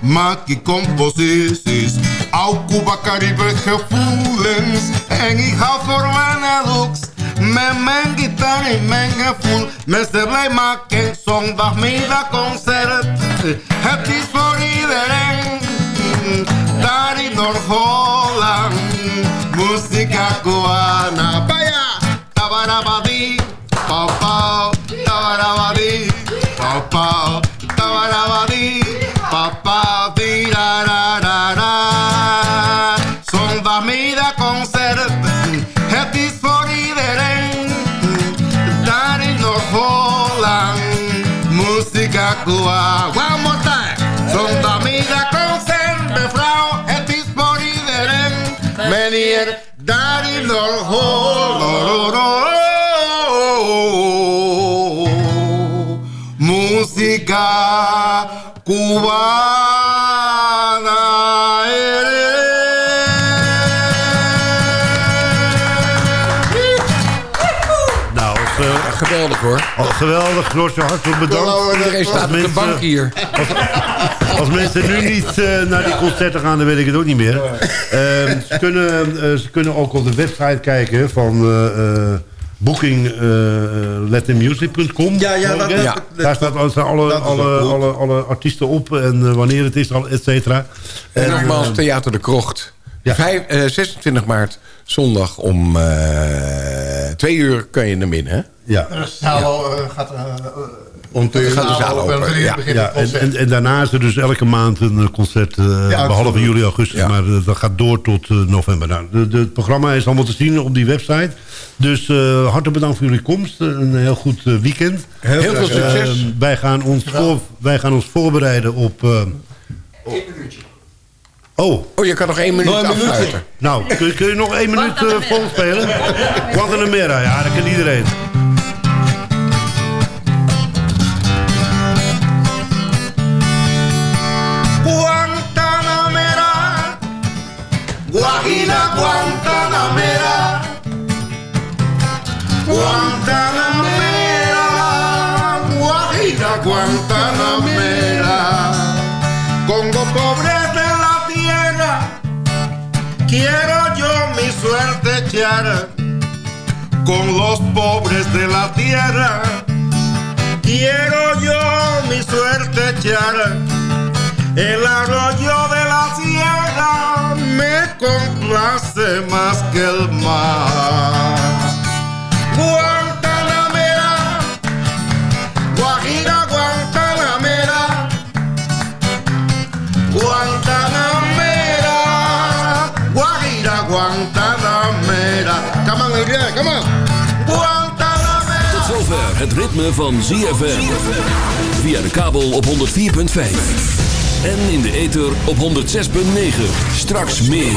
maak ik composities, ook Cuba Caribe gevoelens. En ik hou voor mijn looks, met mijn gitaar en mijn gevoel. Mensen blij maken, zondagmiddagconcert. Het is voor iedereen, daar in Noord-Holland. Música cubana, vaya, tabarabadi, pau pau, tabarabadi, pau pau, tabarabadi, pau pau, tirararara. Zondagmiddagconcert, het is voor iedereen, daar in Noord-Holland. Música cubana, Música cubana. Nou, als, eh, Geweldig hoor. Oh, geweldig, Roosje, hartelijk bedankt. Iedereen staat op de bank hier. Als mensen nu niet eh, naar die concerten gaan, dan weet ik het ook niet meer. Ehm, ze, kunnen, eh, ze kunnen ook op de website kijken van uh, booking uh. Ja, ja, dat- Daar staat, staan alle, dat alle, alle, alle artiesten op en eh, wanneer het is, al, et cetera. En nogmaals, eh, Theater de Krocht. Vijf- eh, 26 maart, zondag om eh twee uur kan je naar binnen. hè? Ja. Eh, gaat... Om te gaat de zaal open. Om drie uur begint Ja, en, en, en daarna is er dus elke maand een eh, concert, eh, behalve absoluut. juli, augustus, maar eh, dat gaat door tot november. Nou, de, de- het programma is allemaal te zien op die website. Dus eh, hartelijk bedankt voor jullie komst. Een heel goed weekend. Heel veel succes. Wij, gaan ons voor, wij gaan ons voorbereiden op... eh, Oh. oh, je kan nog één minuut afsluiten. Nou, kun, kun je nog één minuut uh, volspelen? Guantanamera, ja, dat kan iedereen. Guantanamera, Guajira Guantanamera, Congo pobre de la tierra, quiero yo mi suerte echar con los pobres de la tierra. Quiero yo mi suerte echar el arroyo de la sierra me complace más que el mar. Guantanamera, Guajira Guantanamera, Guantanamera, Guajira Guantanamera. Come on, Adriana, come on. Guantanamera. Tot zover het ritme van ZFM. Via de kabel op 104.5. En in de ether op 106.9. Straks meer.